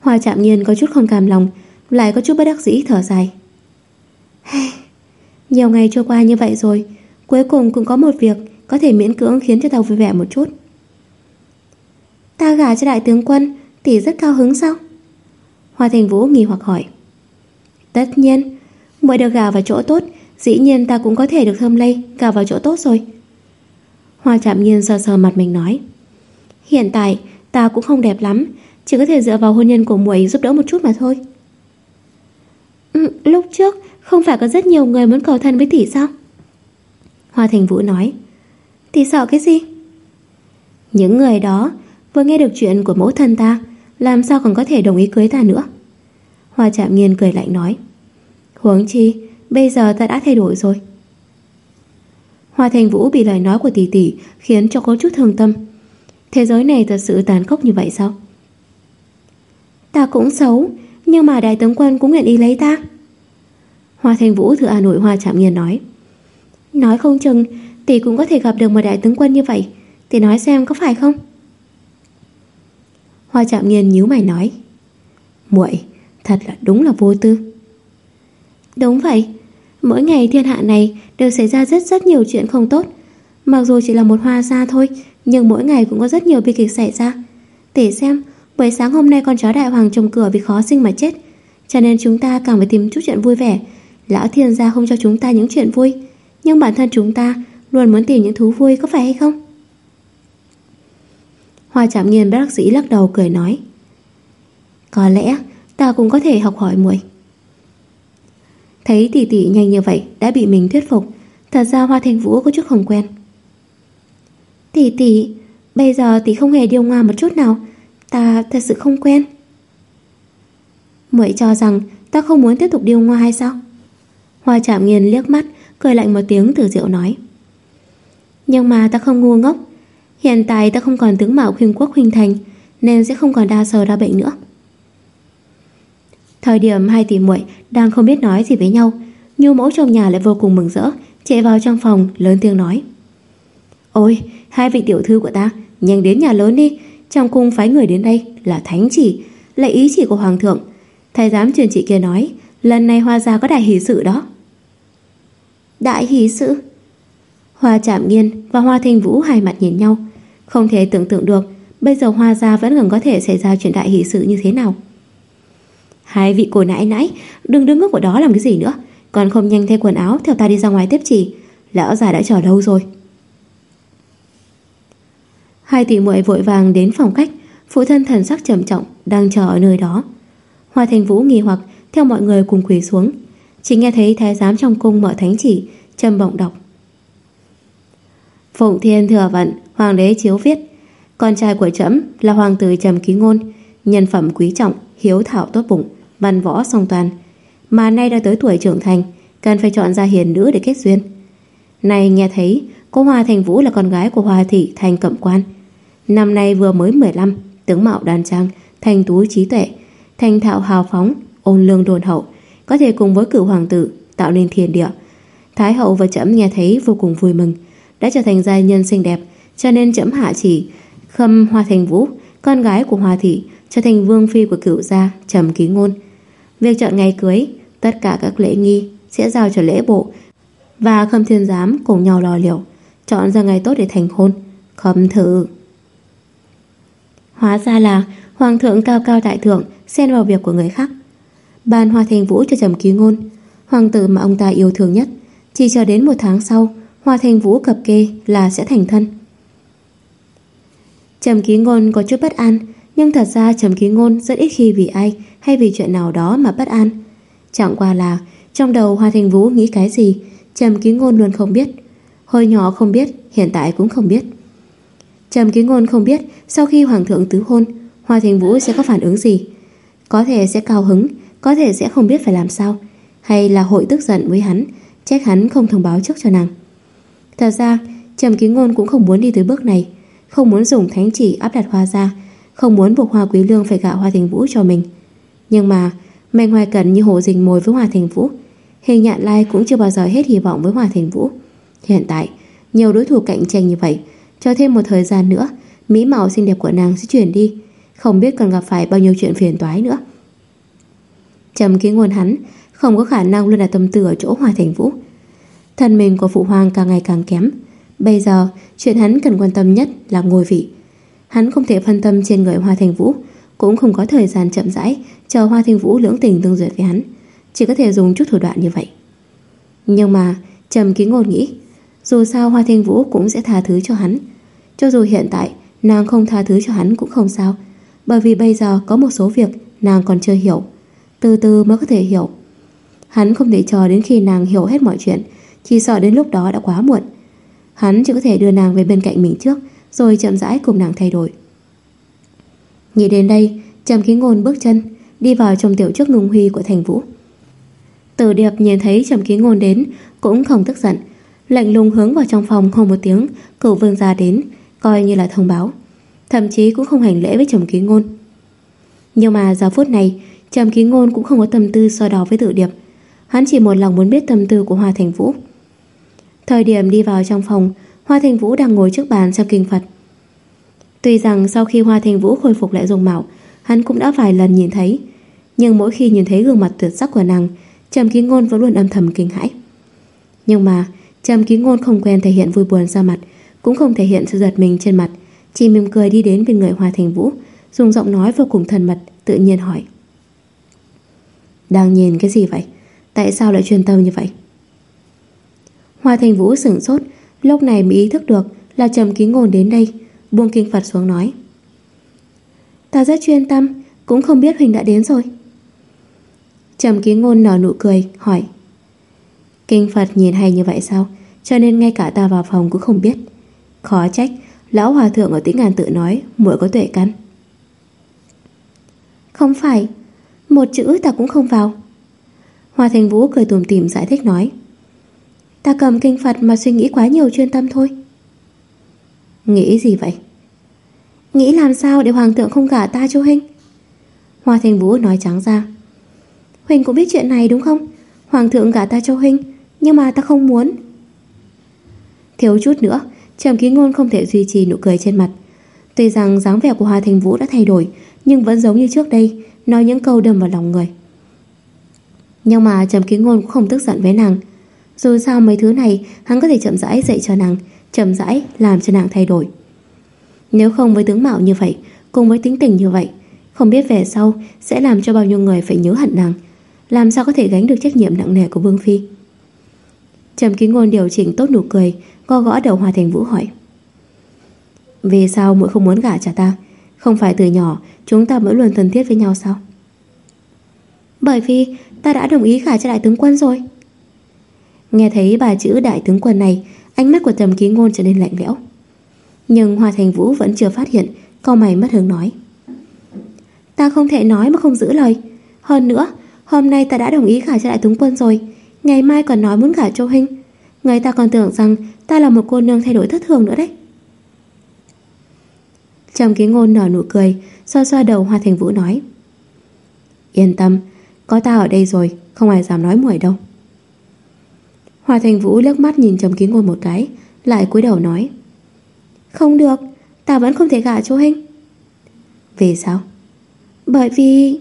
Hoa Trạm nhiên có chút không cam lòng, lại có chút bất đắc dĩ thở dài. Nhiều ngày trôi qua như vậy rồi, cuối cùng cũng có một việc có thể miễn cưỡng khiến cho tàu vui vẻ một chút. Ta gả cho đại tướng quân, tỷ rất cao hứng sao? Hoa Thành Vũ nghi hoặc hỏi. Tất nhiên, Muội được gà vào chỗ tốt Dĩ nhiên ta cũng có thể được thơm lây Gà vào chỗ tốt rồi. Hoa chạm nhiên sờ sờ mặt mình nói Hiện tại ta cũng không đẹp lắm Chỉ có thể dựa vào hôn nhân của muội giúp đỡ một chút mà thôi. Ừ, Lúc trước Không phải có rất nhiều người muốn cầu thân với tỷ sao? Hoa Thành Vũ nói Tỷ sợ cái gì? Những người đó Vừa nghe được chuyện của mẫu thân ta Làm sao còn có thể đồng ý cưới ta nữa? Hoa chạm nghiên cười lạnh nói Huống chi Bây giờ ta đã thay đổi rồi Hoa Thành Vũ bị lời nói của tỷ tỷ khiến cho có chút thương tâm. Thế giới này thật sự tàn khốc như vậy sao? Ta cũng xấu, nhưng mà đại tướng quân cũng nguyện ý lấy ta. Hoa Thành Vũ thử an nội Hoa Trạm Nghiên nói. Nói không chừng tỷ cũng có thể gặp được một đại tướng quân như vậy. Tỷ nói xem có phải không? Hoa Trạm Nghiên nhíu mày nói. muội thật là đúng là vô tư. Đúng vậy, mỗi ngày thiên hạ này đều xảy ra rất rất nhiều chuyện không tốt. Mặc dù chỉ là một hoa gia thôi, nhưng mỗi ngày cũng có rất nhiều bi kịch xảy ra. để xem, buổi sáng hôm nay con chó đại hoàng trồng cửa vì khó sinh mà chết. Cho nên chúng ta càng phải tìm chút chuyện vui vẻ. Lão thiên gia không cho chúng ta những chuyện vui, nhưng bản thân chúng ta luôn muốn tìm những thú vui có phải hay không? Hoa chạm nghiền bác sĩ lắc đầu cười nói. Có lẽ ta cũng có thể học hỏi muội. Thấy tỷ tỷ nhanh như vậy đã bị mình thuyết phục, thật ra Hoa Thành Vũ có chút không quen. Tỷ tỷ, bây giờ tỷ không hề điều ngoa một chút nào, ta thật sự không quen. Muội cho rằng ta không muốn tiếp tục điều ngoa hay sao? Hoa chạm nghiền liếc mắt, cười lạnh một tiếng từ rượu nói. Nhưng mà ta không ngu ngốc, hiện tại ta không còn tướng mạo khuyên quốc khuyên thành, nên sẽ không còn đa sờ đa bệnh nữa. Thời điểm hai tỷ muội đang không biết nói gì với nhau, Nhu mẫu trong nhà lại vô cùng mừng rỡ, chạy vào trong phòng lớn tiếng nói: "Ôi, hai vị tiểu thư của ta, nhanh đến nhà lớn đi, trong cung phái người đến đây là thánh chỉ, là ý chỉ của hoàng thượng. Thái giám truyền chị kia nói, lần này Hoa gia có đại hỷ sự đó." Đại hỷ sự? Hoa Trạm Nghiên và Hoa Thanh Vũ hai mặt nhìn nhau, không thể tưởng tượng được bây giờ Hoa gia vẫn còn có thể xảy ra chuyện đại hỷ sự như thế nào. Hai vị cô nãy nãy Đừng đứng ngốc ở đó làm cái gì nữa. Còn không nhanh thay quần áo, theo ta đi ra ngoài tiếp chỉ. Lão già đã chờ lâu rồi. Hai tỷ muội vội vàng đến phòng khách. Phụ thân thần sắc trầm trọng, Đang chờ ở nơi đó. Hoa Thành Vũ nghi hoặc, theo mọi người cùng quỳ xuống. Chỉ nghe thấy thái giám trong cung mở thánh chỉ, Trầm bọng đọc. Phụng Thiên thừa vận, Hoàng đế chiếu viết. Con trai của trẫm là hoàng tử Trầm Ký Ngôn. Nhân phẩm quý trọng, hiếu thảo tốt bụng văn võ song toàn, mà nay đã tới tuổi trưởng thành, cần phải chọn ra hiền nữ để kết duyên. Này nghe thấy, cô Hoa Thành Vũ là con gái của Hoa Thị Thành Cẩm Quan. Năm nay vừa mới 15, tướng mạo đàn trang, thành tú trí tuệ, thành thạo hào phóng, ôn lương đồn hậu, có thể cùng với cửu hoàng tử tạo nên thiên địa. Thái hậu và trẫm nghe thấy vô cùng vui mừng, đã trở thành gia nhân xinh đẹp, cho nên trẫm hạ chỉ khâm Hoa Thành Vũ, con gái của Hoa Thị, trở thành vương phi của cửu gia Trầm Ký Ngôn. Việc chọn ngày cưới, tất cả các lễ nghi sẽ giao cho lễ bộ và Khâm Thiên Giám cùng nhau lo liệu, chọn ra ngày tốt để thành hôn. Khâm thử. Hóa ra là Hoàng thượng cao cao đại thượng xen vào việc của người khác. Ban Hoa Thành Vũ cho Trầm Ký Ngôn, hoàng tử mà ông ta yêu thương nhất. Chỉ chờ đến một tháng sau, Hoa Thành Vũ cập kê là sẽ thành thân. Trầm Ký Ngôn có chút bất an, nhưng thật ra Trầm Ký Ngôn rất ít khi vì ai hay vì chuyện nào đó mà bất an. Chẳng qua là trong đầu Hoa Thành Vũ nghĩ cái gì, Trầm Ký Ngôn luôn không biết. Hồi nhỏ không biết, hiện tại cũng không biết. Trầm Ký Ngôn không biết sau khi Hoàng thượng tứ hôn, Hoa Thành Vũ sẽ có phản ứng gì. Có thể sẽ cao hứng, có thể sẽ không biết phải làm sao, hay là hội tức giận với hắn, trách hắn không thông báo trước cho nàng. Thật ra, Trầm Ký Ngôn cũng không muốn đi tới bước này, không muốn dùng thánh chỉ áp đặt Hoa ra, không muốn buộc Hoa Quý Lương phải gả Hoa Thành Vũ cho mình. Nhưng mà Mạnh Hoài Cẩn như hổ rình mồi với Hoa Thành Vũ Hình nhạn lai cũng chưa bao giờ hết hy vọng với Hoa Thành Vũ. Hiện tại, Nhiều đối thủ cạnh tranh như vậy, Cho thêm một thời gian nữa, Mỹ mạo xinh đẹp của nàng sẽ chuyển đi, Không biết còn gặp phải bao nhiêu chuyện phiền toái nữa. Trầm ký nguồn hắn, Không có khả năng luôn là tâm tư ở chỗ Hoa Thành Vũ. Thân mình của Phụ Hoàng càng ngày càng kém. Bây giờ, chuyện hắn cần quan tâm nhất là ngôi vị. Hắn không thể phân tâm trên người Hoa Thành Vũ Cũng không có thời gian chậm rãi chờ Hoa Thanh Vũ lưỡng tình tương duyệt với hắn, chỉ có thể dùng chút thủ đoạn như vậy. Nhưng mà Trầm Ký Ngôn nghĩ, dù sao Hoa Thanh Vũ cũng sẽ tha thứ cho hắn, cho dù hiện tại nàng không tha thứ cho hắn cũng không sao, bởi vì bây giờ có một số việc nàng còn chưa hiểu, từ từ mới có thể hiểu. Hắn không thể chờ đến khi nàng hiểu hết mọi chuyện, chỉ sợ đến lúc đó đã quá muộn. Hắn chỉ có thể đưa nàng về bên cạnh mình trước, rồi chậm rãi cùng nàng thay đổi. Nghĩ đến đây, Trầm Ký Ngôn bước chân, đi vào trong tiểu trước nung huy của thành vũ. Tử Điệp nhìn thấy Trầm Ký Ngôn đến cũng không tức giận, Lạnh lùng hướng vào trong phòng không một tiếng cửu vương gia đến Coi như là thông báo Thậm chí cũng không hành lễ với Trầm Ký Ngôn Nhưng mà giờ phút này Trầm Ký Ngôn cũng không có tâm tư so đo với Từ điệp Hắn chỉ một lòng muốn biết tâm tư của Hoa Thành Vũ Thời điểm đi vào trong phòng Hoa Thành Vũ đang ngồi trước bàn xem kinh Phật. Tuy rằng sau khi Hoa Thành Vũ khôi phục lại dung mạo, Hắn cũng đã vài lần nhìn thấy, Nhưng mỗi khi nhìn thấy gương mặt tuyệt sắc của nàng, Trầm Ký Ngôn vẫn luôn âm thầm kinh hãi. Nhưng mà, Trầm Ký Ngôn không quen thể hiện vui buồn ra mặt, Cũng không thể hiện sự giật mình trên mặt, Chỉ mỉm cười đi đến bên người Hoa Thành Vũ, Dùng giọng nói vô cùng thân mật, Tự nhiên hỏi. Đang nhìn cái gì vậy? Tại sao lại chuyên tâm như vậy? Hoa Thành Vũ sửng sốt Lúc này mới ý thức được là Trầm Ký Ngôn đến đây, Buông kinh Phật xuống nói. Ta rất chuyên tâm, Cũng không biết Huỳnh đã đến rồi. Trầm Ký Ngôn nở nụ cười, Hỏi. Kinh Phật nhìn hay như vậy sao? Cho nên ngay cả ta vào phòng cũng không biết. Khó trách, Lão Hòa Thượng ở tĩnh ngàn tự nói muội có tuệ căn. Không phải, Một chữ ta cũng không vào. Hoa Thành Vũ cười tùm tìm giải thích nói. Ta cầm kinh Phật mà suy nghĩ quá nhiều chuyên tâm thôi. Nghĩ gì vậy? Nghĩ làm sao để Hoàng thượng không gả ta cho Huynh? Hoa Thành Vũ nói trắng ra. Huynh cũng biết chuyện này đúng không? Hoàng thượng gả ta cho Huynh, Nhưng mà ta không muốn. Thiếu chút nữa, Trầm ký ngôn không thể duy trì nụ cười trên mặt. Tuy rằng dáng vẻ của Hoa Thành Vũ đã thay đổi, Nhưng vẫn giống như trước đây, Nói những câu đâm vào lòng người. Nhưng mà Trầm ký ngôn cũng không tức giận với nàng. Dù sao mấy thứ này, Hắn có thể chậm rãi dạy cho nàng, Chậm rãi làm cho nàng thay đổi. Nếu không với tướng mạo như vậy, Cùng với tính tình như vậy, Không biết về sau sẽ làm cho bao nhiêu người phải nhớ hận nàng, Làm sao có thể gánh được trách nhiệm nặng nề của Vương Phi? Trầm ký ngôn điều chỉnh tốt nụ cười, Gõ gõ đầu Hòa Thành Vũ hỏi. Vì sao muội không muốn gả cho ta? Không phải từ nhỏ, Chúng ta vẫn luôn thân thiết với nhau sao? Bởi vì ta đã đồng ý gả cho đại tướng quân rồi. Nghe thấy bà chữ đại tướng quân này, Ánh mắt của Trầm Ký Ngôn trở nên lạnh lẽo. Nhưng Hoa Thành Vũ vẫn chưa phát hiện Câu mày mất hứng nói. Ta không thể nói mà không giữ lời. Hơn nữa, Hôm nay ta đã đồng ý gả cho đại tướng quân rồi. Ngày mai còn nói muốn gả cho Huynh. Người ta còn tưởng rằng ta là một cô nương thay đổi thất thường nữa đấy. Trầm Ký Ngôn nở nụ cười, Xoa xoa đầu Hoa Thành Vũ nói. Yên tâm, Có ta ở đây rồi, Không ai dám nói muội đâu. Hoa Thành Vũ lướt mắt nhìn Trầm Ký Ngôn một cái Lại cúi đầu nói. Không được, ta vẫn không thể gả cho huynh Về sao? Bởi vì...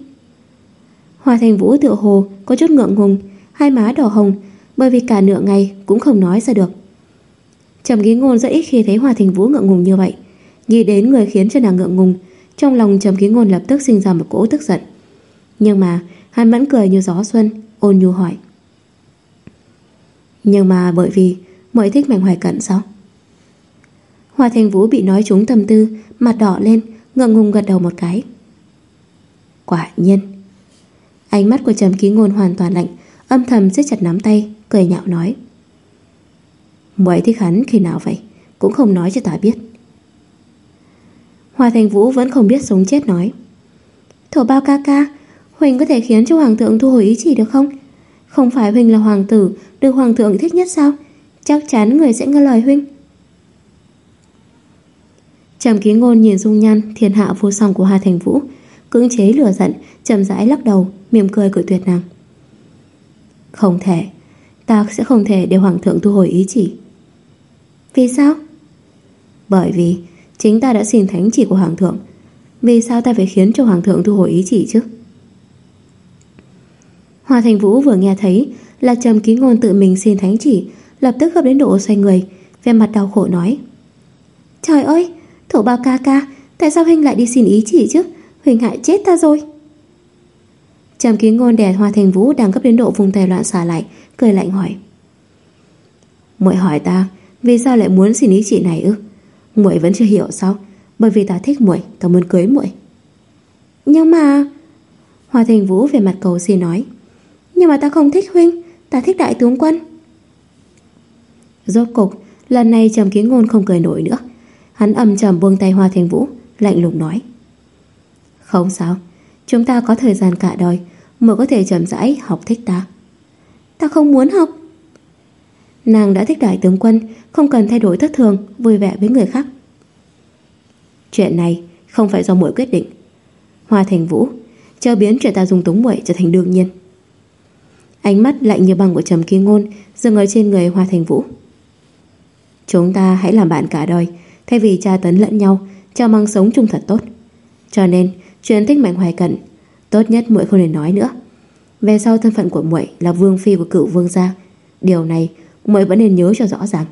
Hoa Thành Vũ tựa hồ có chút ngượng ngùng Hai má đỏ hồng Bởi vì cả nửa ngày cũng không nói ra được. Trầm Ký Ngôn rất ít khi thấy Hoa Thành Vũ ngượng ngùng như vậy. Nghĩ đến người khiến cho nàng ngượng ngùng Trong lòng Trầm Ký Ngôn lập tức sinh ra một cỗ tức giận. Nhưng mà hắn vẫn cười như gió xuân Ôn nhu hỏi nhưng mà bởi vì Mới thích Mạnh Hoài Cận sao? Hoa Thành Vũ bị nói trúng tâm tư, Mặt đỏ lên, ngượng ngùng gật đầu một cái. Quả nhiên, Ánh mắt của Trầm Ký Ngôn hoàn toàn lạnh, Âm thầm siết chặt nắm tay, Cười nhạo nói. Mới thích hắn khi nào vậy, Cũng không nói cho ta biết. Hoa Thành Vũ vẫn không biết sống chết nói. Thổ bao ca ca, Huỳnh có thể khiến cho Hoàng thượng thu hồi ý chỉ được không? Không phải huynh là hoàng tử, được hoàng thượng thích nhất sao? Chắc chắn người sẽ nghe lời huynh Trầm ký ngôn nhìn dung nhan, Thiên hạ vô song của Hà Thành Vũ. Cưỡng chế lửa giận, chậm rãi lắc đầu, mỉm cười cự tuyệt nàng. Không thể, Ta sẽ không thể để hoàng thượng thu hồi ý chỉ. Vì sao? Bởi vì Chính ta đã xin thánh chỉ của hoàng thượng. Vì sao ta phải khiến cho hoàng thượng thu hồi ý chỉ chứ? Hoa Thành Vũ vừa nghe thấy là Trầm Ký Ngôn tự mình xin thánh chỉ, lập tức gấp đến độ xoay người, vẻ mặt đau khổ nói: "Trời ơi, Thổ Bao ca ca, tại sao huynh lại đi xin ý chỉ chứ? Huynh hại chết ta rồi." Trầm Ký Ngôn đè Hoa Thành Vũ đang gấp đến độ vùng tay loạn xả lại, cười lạnh hỏi: "Muội hỏi ta, vì sao lại muốn xin ý chỉ này ư? Muội vẫn chưa hiểu sao? Bởi vì ta thích muội, ta muốn cưới muội." Nhưng mà Hoa Thành Vũ về mặt cầu xin nói nhưng mà ta không thích huynh, Ta thích đại tướng quân. Rốt cục, Lần này Trầm Kiến Ngôn không cười nổi nữa. Hắn âm trầm buông tay Hoa Thành Vũ, Lạnh lùng nói. Không sao, Chúng ta có thời gian cả đời, Mới có thể chậm rãi học thích ta. Ta không muốn học. Nàng đã thích đại tướng quân, Không cần thay đổi thất thường, Vui vẻ với người khác. Chuyện này không phải do muội quyết định. Hoa Thành Vũ Chờ biến chuyện ta dùng túng muội trở thành đương nhiên. Ánh mắt lạnh như băng của Trầm Ký Ngôn Dừng ở trên người Hoa Thành Vũ. Chúng ta hãy làm bạn cả đời, Thay vì tra tấn lẫn nhau Cho mang sống chung thật tốt. Cho nên, chuyện thích mạnh hoài cận, Tốt nhất muội không nên nói nữa. Về sau thân phận của muội là vương phi của cựu vương gia, Điều này muội vẫn nên nhớ cho rõ ràng.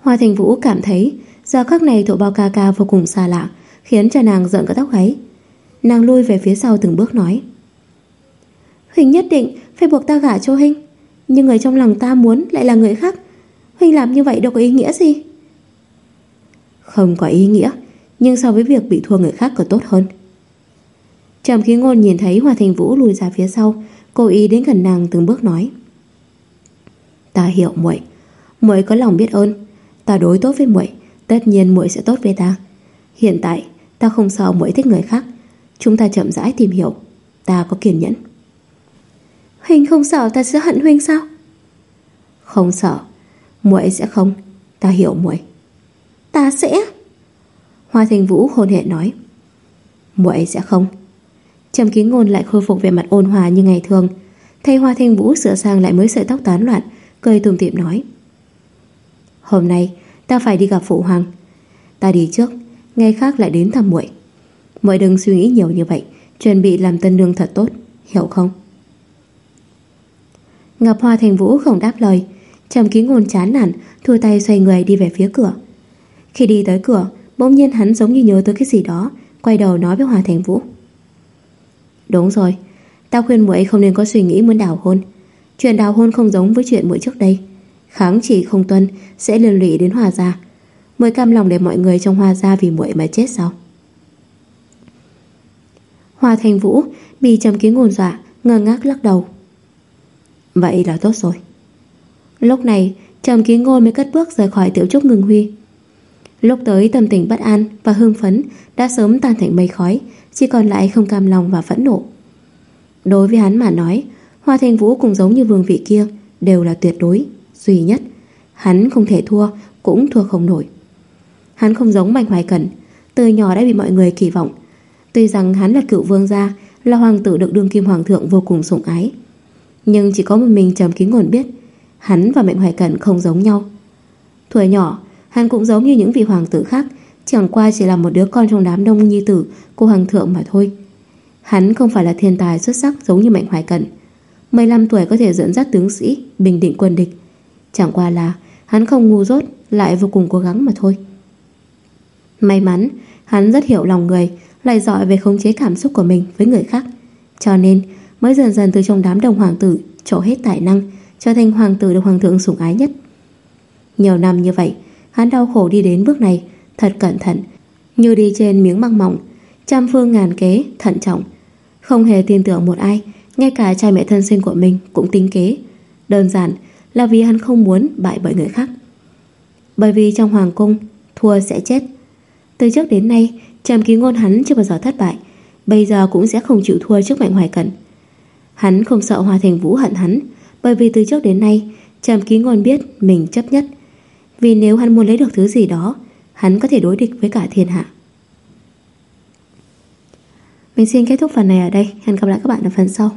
Hoa Thành Vũ cảm thấy Giờ khắc này thổ bao ca ca vô cùng xa lạ, Khiến cho nàng giận cả tóc gáy. Nàng lui về phía sau từng bước nói. Huỳnh nhất định phải buộc ta gả cho Huynh Nhưng người trong lòng ta muốn lại là người khác. Huynh làm như vậy đâu có ý nghĩa gì. Không có ý nghĩa, Nhưng so với việc bị thua người khác còn tốt hơn. Trầm khí ngôn nhìn thấy Hòa Thành Vũ lùi ra phía sau, Cố ý đến gần nàng từng bước nói. Ta hiểu muội muội có lòng biết ơn. Ta đối tốt với muội, Tất nhiên muội sẽ tốt với ta. Hiện tại, ta không sợ muội thích người khác. Chúng ta chậm rãi tìm hiểu. Ta có kiên nhẫn. Huynh không sợ ta sẽ hận Huynh sao? Không sợ. Muội sẽ không. Ta hiểu muội. Ta sẽ. Hoa Thành Vũ hồn hệ nói. Muội sẽ không. Trầm ký ngôn lại khôi phục về mặt ôn hòa như ngày thường. Thay Hoa Thành Vũ sửa sang lại mới sợi tóc tán loạn, Cười tùm tiệm nói. Hôm nay, ta phải đi gặp phụ hoàng. Ta đi trước, Ngày khác lại đến thăm muội. Muội đừng suy nghĩ nhiều như vậy, Chuẩn bị làm tân nương thật tốt, Hiểu không? Ngọc Hoa Thành Vũ không đáp lời. Trầm ký ngôn chán nản, Thua tay xoay người đi về phía cửa. Khi đi tới cửa, Bỗng nhiên hắn giống như nhớ tới cái gì đó, Quay đầu nói với Hoa Thành Vũ. Đúng rồi, Tao khuyên muội không nên có suy nghĩ muốn đào hôn. Chuyện đào hôn không giống với chuyện muội trước đây. Kháng chỉ không tuân Sẽ liên lụy đến Hòa Gia. Muội cam lòng để mọi người trong Hòa Gia Vì muội mà chết sao? Hòa Thành Vũ Bị trầm ký ngôn dọa, Ngơ ngác lắc đầu. Vậy là tốt rồi Lúc này Trầm ký ngôn mới cất bước rời khỏi tiểu trúc ngừng huy Lúc tới tâm tình bất an và hưng phấn đã sớm tan thành mây khói, chỉ còn lại không cam lòng và phẫn nộ. Đối với hắn mà nói, Hoa Thành Vũ cũng giống như vương vị kia, đều là tuyệt đối, duy nhất. Hắn không thể thua, cũng thua không nổi. Hắn không giống Mạnh Hoài Cẩn, từ nhỏ đã bị mọi người kỳ vọng. Tuy rằng hắn là cựu vương gia, là hoàng tử được đương kim hoàng thượng vô cùng sủng ái. Nhưng chỉ có một mình trầm ký nguồn biết, hắn và Mạnh Hoài Cẩn không giống nhau. Tuổi nhỏ, Hắn cũng giống như những vị hoàng tử khác Chẳng qua chỉ là một đứa con trong đám đông nhi tử Của hoàng thượng mà thôi. Hắn không phải là thiên tài xuất sắc giống như Mạnh Hoài Cận 15 tuổi có thể dẫn dắt tướng sĩ Bình định quân địch. Chẳng qua là hắn không ngu dốt Lại vô cùng cố gắng mà thôi. May mắn Hắn rất hiểu lòng người Lại giỏi về khống chế cảm xúc của mình với người khác. Cho nên mới dần dần từ trong đám đồng hoàng tử Trổ hết tài năng Trở thành hoàng tử được hoàng thượng sủng ái nhất. Nhiều năm như vậy Hắn đau khổ đi đến bước này Thật cẩn thận Như đi trên miếng băng mỏng Trăm phương ngàn kế, thận trọng. Không hề tin tưởng một ai Ngay cả cha mẹ thân sinh của mình cũng tính kế. Đơn giản là vì hắn không muốn bại bởi người khác. Bởi vì trong hoàng cung Thua sẽ chết. Từ trước đến nay Trầm ký ngôn hắn chưa bao giờ thất bại Bây giờ cũng sẽ không chịu thua trước Mạnh Hoài Cận. Hắn không sợ Hoa Thành Vũ hận hắn, Bởi vì từ trước đến nay, Trầm ký ngôn biết mình chấp nhất. Vì nếu hắn muốn lấy được thứ gì đó, Hắn có thể đối địch với cả thiên hạ. Mình xin kết thúc phần này ở đây. Hẹn gặp lại các bạn ở phần sau.